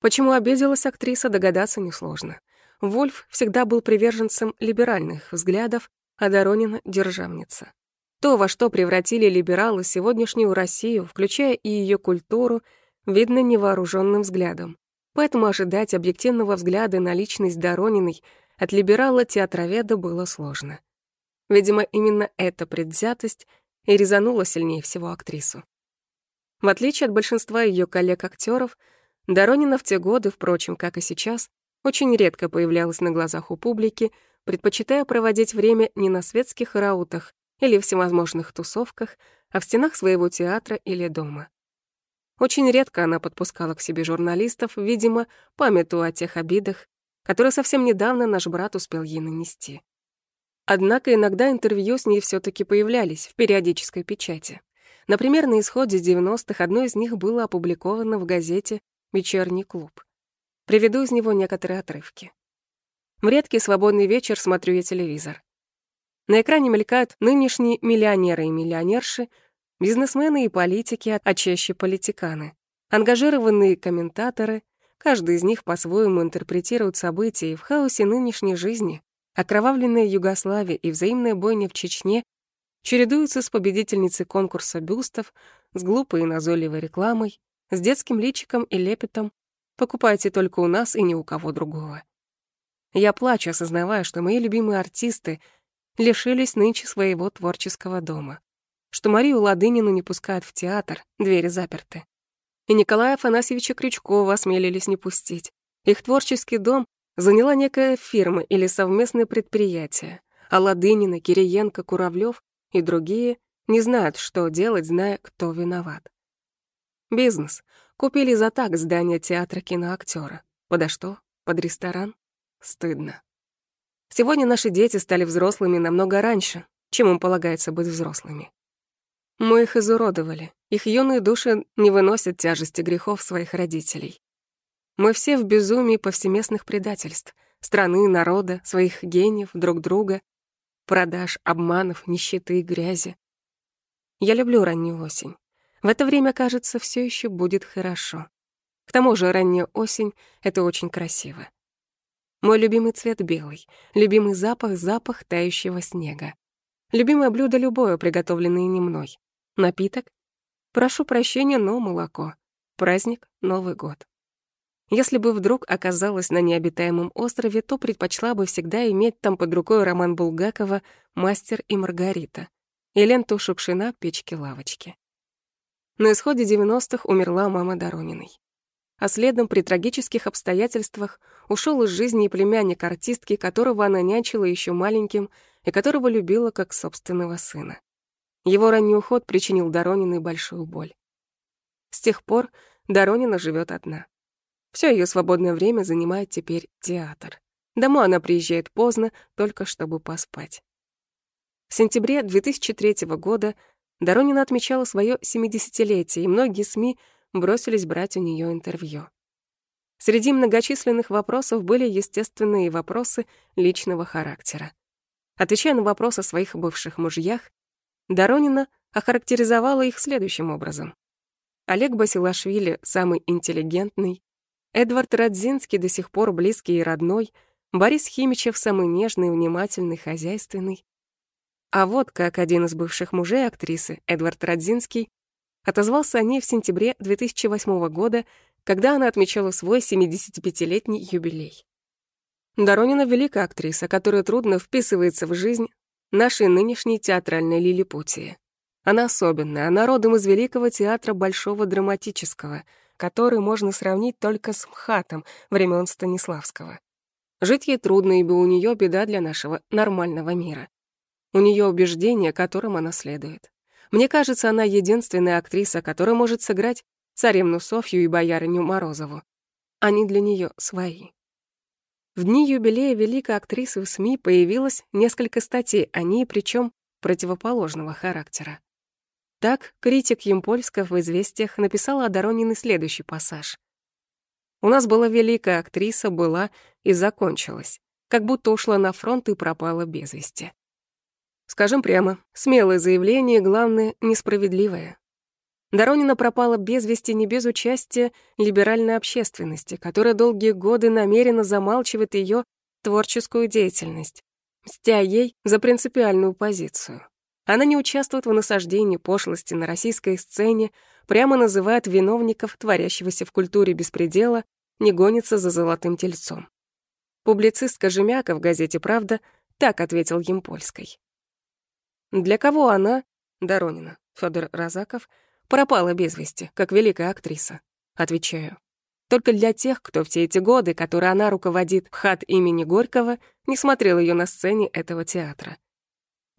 Почему обиделась актриса, догадаться несложно. Вольф всегда был приверженцем либеральных взглядов, а Доронина — державница. То, во что превратили либералы сегодняшнюю Россию, включая и ее культуру, видно невооруженным взглядом. Поэтому ожидать объективного взгляда на личность Дорониной от либерала-театроведа было сложно. Видимо, именно эта предвзятость и резанула сильнее всего актрису. В отличие от большинства ее коллег-актеров, Доронина в те годы, впрочем, как и сейчас, очень редко появлялась на глазах у публики, предпочитая проводить время не на светских раутах или всевозможных тусовках, а в стенах своего театра или дома. Очень редко она подпускала к себе журналистов, видимо, памятуя о тех обидах, которые совсем недавно наш брат успел ей нанести. Однако иногда интервью с ней все таки появлялись в периодической печати. Например, на исходе 90-х одно из них было опубликовано в газете «Вечерний клуб». Приведу из него некоторые отрывки. В редкий свободный вечер смотрю я телевизор. На экране мелькают нынешние миллионеры и миллионерши, бизнесмены и политики, а чаще политиканы, ангажированные комментаторы, каждый из них по-своему интерпретирует события в хаосе нынешней жизни, окровавленная Югославия и взаимная бойня в Чечне чередуются с победительницей конкурса бюстов, с глупой и назойливой рекламой, с детским личиком и лепетом. «покупайте только у нас и ни у кого другого». Я плачу, осознавая, что мои любимые артисты лишились нынче своего творческого дома что Марию Ладынину не пускают в театр, двери заперты. И Николая Афанасьевича Крючкова осмелились не пустить. Их творческий дом заняла некая фирма или совместное предприятие, а Ладынина, Кириенко, Куравлев и другие не знают, что делать, зная, кто виноват. Бизнес. Купили за так здание театра киноактера. Подо что? Под ресторан? Стыдно. Сегодня наши дети стали взрослыми намного раньше, чем им полагается быть взрослыми. Мы их изуродовали. Их юные души не выносят тяжести грехов своих родителей. Мы все в безумии повсеместных предательств. Страны, народа, своих гениев, друг друга, продаж, обманов, нищеты грязи. Я люблю раннюю осень. В это время, кажется, все еще будет хорошо. К тому же ранняя осень — это очень красиво. Мой любимый цвет белый, любимый запах — запах тающего снега. Любимое блюдо любое, приготовленное не мной. Напиток? Прошу прощения, но молоко. Праздник — Новый год. Если бы вдруг оказалась на необитаемом острове, то предпочла бы всегда иметь там под рукой роман Булгакова «Мастер и Маргарита» и ленту Шукшина «Печки-лавочки». На исходе 90-х умерла мама Дорониной. А следом при трагических обстоятельствах ушел из жизни племянник артистки, которого она нянчила еще маленьким и которого любила как собственного сына. Его ранний уход причинил Дорониной большую боль. С тех пор Доронина живет одна. Все ее свободное время занимает теперь театр. Домой она приезжает поздно, только чтобы поспать. В сентябре 2003 года Доронина отмечала свое 70-летие, и многие СМИ бросились брать у нее интервью. Среди многочисленных вопросов были естественные вопросы личного характера. Отвечая на вопрос о своих бывших мужьях, Доронина охарактеризовала их следующим образом. Олег Басилашвили самый интеллигентный, Эдвард Радзинский до сих пор близкий и родной, Борис Химичев самый нежный, внимательный, хозяйственный. А вот как один из бывших мужей актрисы, Эдвард Радзинский, отозвался о ней в сентябре 2008 года, когда она отмечала свой 75-летний юбилей. Доронина — великая актриса, которая трудно вписывается в жизнь, нашей нынешней театральной лилипутии. Она особенная, она родом из великого театра Большого драматического, который можно сравнить только с МХАТом времен Станиславского. Жить ей трудно, ибо у нее беда для нашего нормального мира. У нее убеждения, которым она следует. Мне кажется, она единственная актриса, которая может сыграть царевну Софью и боярыню Морозову. Они для нее свои. В дни юбилея великой актрисы в СМИ появилось несколько статей о ней, причем противоположного характера. Так, критик Емпольсков в «Известиях» написал о Дорониной следующий пассаж. «У нас была великая актриса, была и закончилась, как будто ушла на фронт и пропала без вести». Скажем прямо, смелое заявление, главное, несправедливое. Доронина пропала без вести не без участия либеральной общественности, которая долгие годы намеренно замалчивает ее творческую деятельность, мстя ей за принципиальную позицию. Она не участвует в насаждении пошлости на российской сцене, прямо называет виновников, творящегося в культуре беспредела, не гонится за золотым тельцом. Публицист Кожемяка в газете «Правда» так ответил Емпольской. Для кого она, Доронина, Федор Розаков, пропала без вести, как великая актриса? Отвечаю. Только для тех, кто в те эти годы, которые она руководит хат имени Горького, не смотрел ее на сцене этого театра.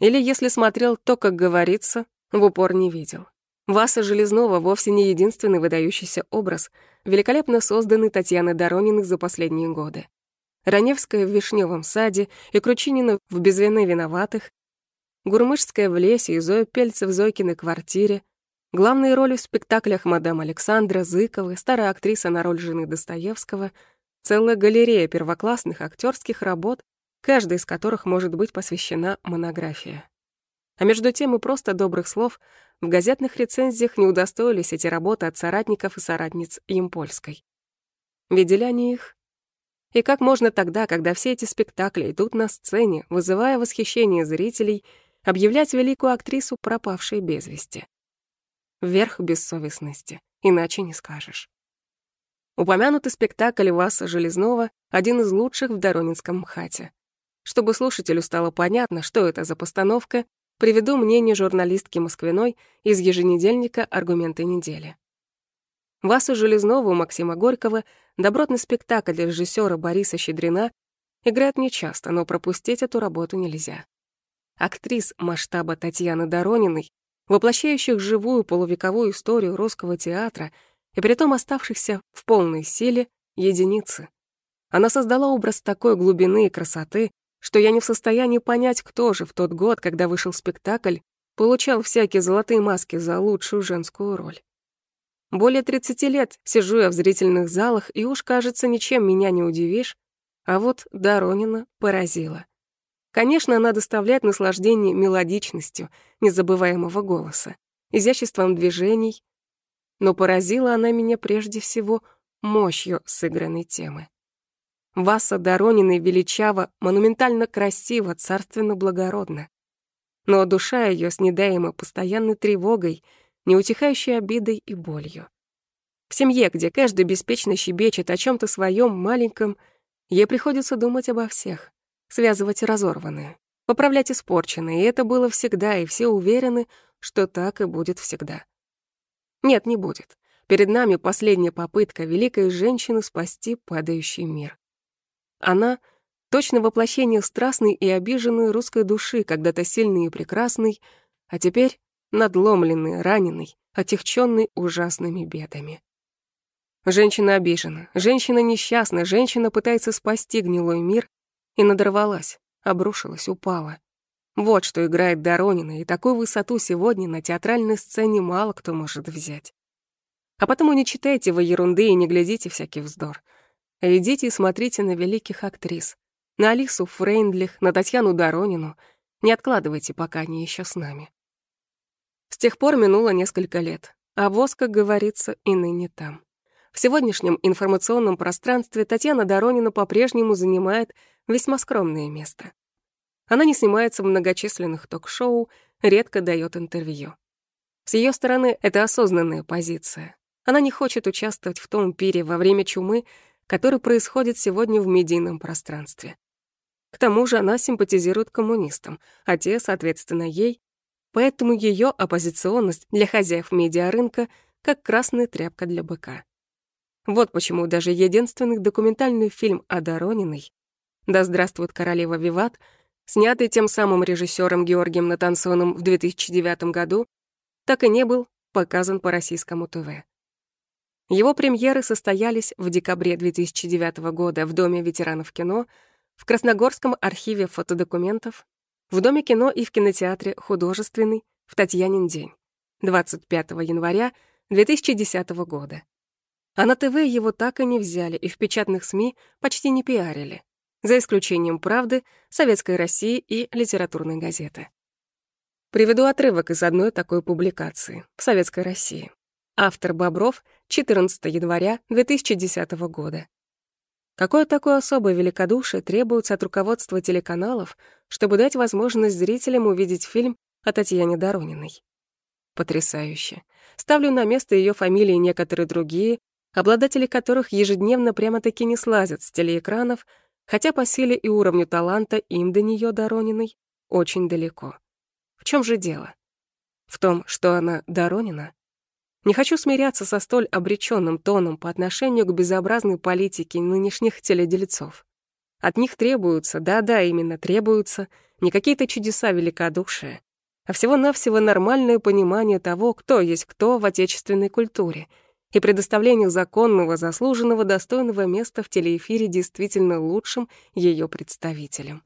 Или, если смотрел, то, как говорится, в упор не видел. Васа Железнова вовсе не единственный выдающийся образ, великолепно созданный Татьяной Дорониной за последние годы. Раневская в «Вишневом саде» и Кручинина в «Без вины виноватых», Гурмышская в «Лесе» и Зоя Пельцев в Зойкиной квартире, главные роли в спектаклях «Мадам Александра», Зыковой, старая актриса на роль жены Достоевского, целая галерея первоклассных актерских работ, каждая из которых может быть посвящена монография. А между тем и просто добрых слов в газетных рецензиях не удостоились эти работы от соратников и соратниц Емпольской. Видели они их? И как можно тогда, когда все эти спектакли идут на сцене, вызывая восхищение зрителей, объявлять великую актрису пропавшей без вести? Вверх бессовестности, иначе не скажешь. Упомянутый спектакль Васа Железнова — один из лучших в Доронинском МХАТе. Чтобы слушателю стало понятно, что это за постановка, приведу мнение журналистки Москвиной из еженедельника «Аргументы недели». Васу Железнову Максима Горького добротный спектакль режиссера Бориса Щедрина играет нечасто, но пропустить эту работу нельзя. Актрис масштаба Татьяны Дорониной, воплощающих живую полувековую историю русского театра и притом оставшихся в полной силе единицы. Она создала образ такой глубины и красоты, что я не в состоянии понять, кто же в тот год, когда вышел спектакль, получал всякие золотые маски за лучшую женскую роль. Более 30 лет сижу я в зрительных залах, и уж, кажется, ничем меня не удивишь, а вот Доронина поразила. Конечно, она доставляет наслаждение мелодичностью незабываемого голоса, изяществом движений, но поразила она меня прежде всего мощью сыгранной темы. Васа Дорониной величаво, монументально красиво, царственно благородно. Но душа ее снедаема постоянной тревогой, неутихающей обидой и болью. В семье, где каждый беспечно щебечет о чем то своем маленьком, ей приходится думать обо всех, связывать разорванные, поправлять испорченные, и это было всегда, и все уверены, что так и будет всегда. Нет, не будет. Перед нами последняя попытка великой женщины спасти падающий мир. Она — точно воплощение страстной и обиженной русской души, когда-то сильной и прекрасной, а теперь надломленной, раненой, отягченной ужасными бедами. Женщина обижена, женщина несчастна, женщина пытается спасти гнилой мир и надорвалась, обрушилась, упала. Вот что играет Доронина, и такую высоту сегодня на театральной сцене мало кто может взять. А потому не читайте вы ерунды и не глядите всякий вздор. Идите и смотрите на великих актрис. На Алису Фрейндлих, на Татьяну Доронину. Не откладывайте, пока они еще с нами. С тех пор минуло несколько лет, а ВОЗ, как говорится, и ныне там. В сегодняшнем информационном пространстве Татьяна Доронина по-прежнему занимает весьма скромное место. Она не снимается в многочисленных ток-шоу, редко дает интервью. С ее стороны это осознанная позиция. Она не хочет участвовать в том пире во время чумы, который происходит сегодня в медийном пространстве. К тому же она симпатизирует коммунистам, а те, соответственно, ей, поэтому ее оппозиционность для хозяев медиарынка как красная тряпка для быка. Вот почему даже единственный документальный фильм о Дорониной «Да здравствует королева Виват», снятый тем самым режиссером Георгием Натансоном в 2009 году, так и не был показан по российскому ТВ. Его премьеры состоялись в декабре 2009 года в Доме ветеранов кино, в Красногорском архиве фотодокументов, в Доме кино и в кинотеатре «Художественный» в Татьянин день, 25 января 2010 года. А на ТВ его так и не взяли и в печатных СМИ почти не пиарили, за исключением «Правды», «Советской России» и «Литературной газеты». Приведу отрывок из одной такой публикации в «Советской России». Автор Бобров, 14 января 2010 года. Какое такое особое великодушие требуется от руководства телеканалов, чтобы дать возможность зрителям увидеть фильм о Татьяне Дорониной? Потрясающе. Ставлю на место ее фамилии некоторые другие, обладатели которых ежедневно прямо-таки не слазят с телеэкранов, хотя по силе и уровню таланта им до нее Дорониной очень далеко. В чем же дело? В том, что она Доронина? Не хочу смиряться со столь обреченным тоном по отношению к безобразной политике нынешних теледельцов. От них требуются, да-да, именно требуются, не какие-то чудеса великодушия, а всего-навсего нормальное понимание того, кто есть кто в отечественной культуре и предоставление законного, заслуженного, достойного места в телеэфире действительно лучшим ее представителям.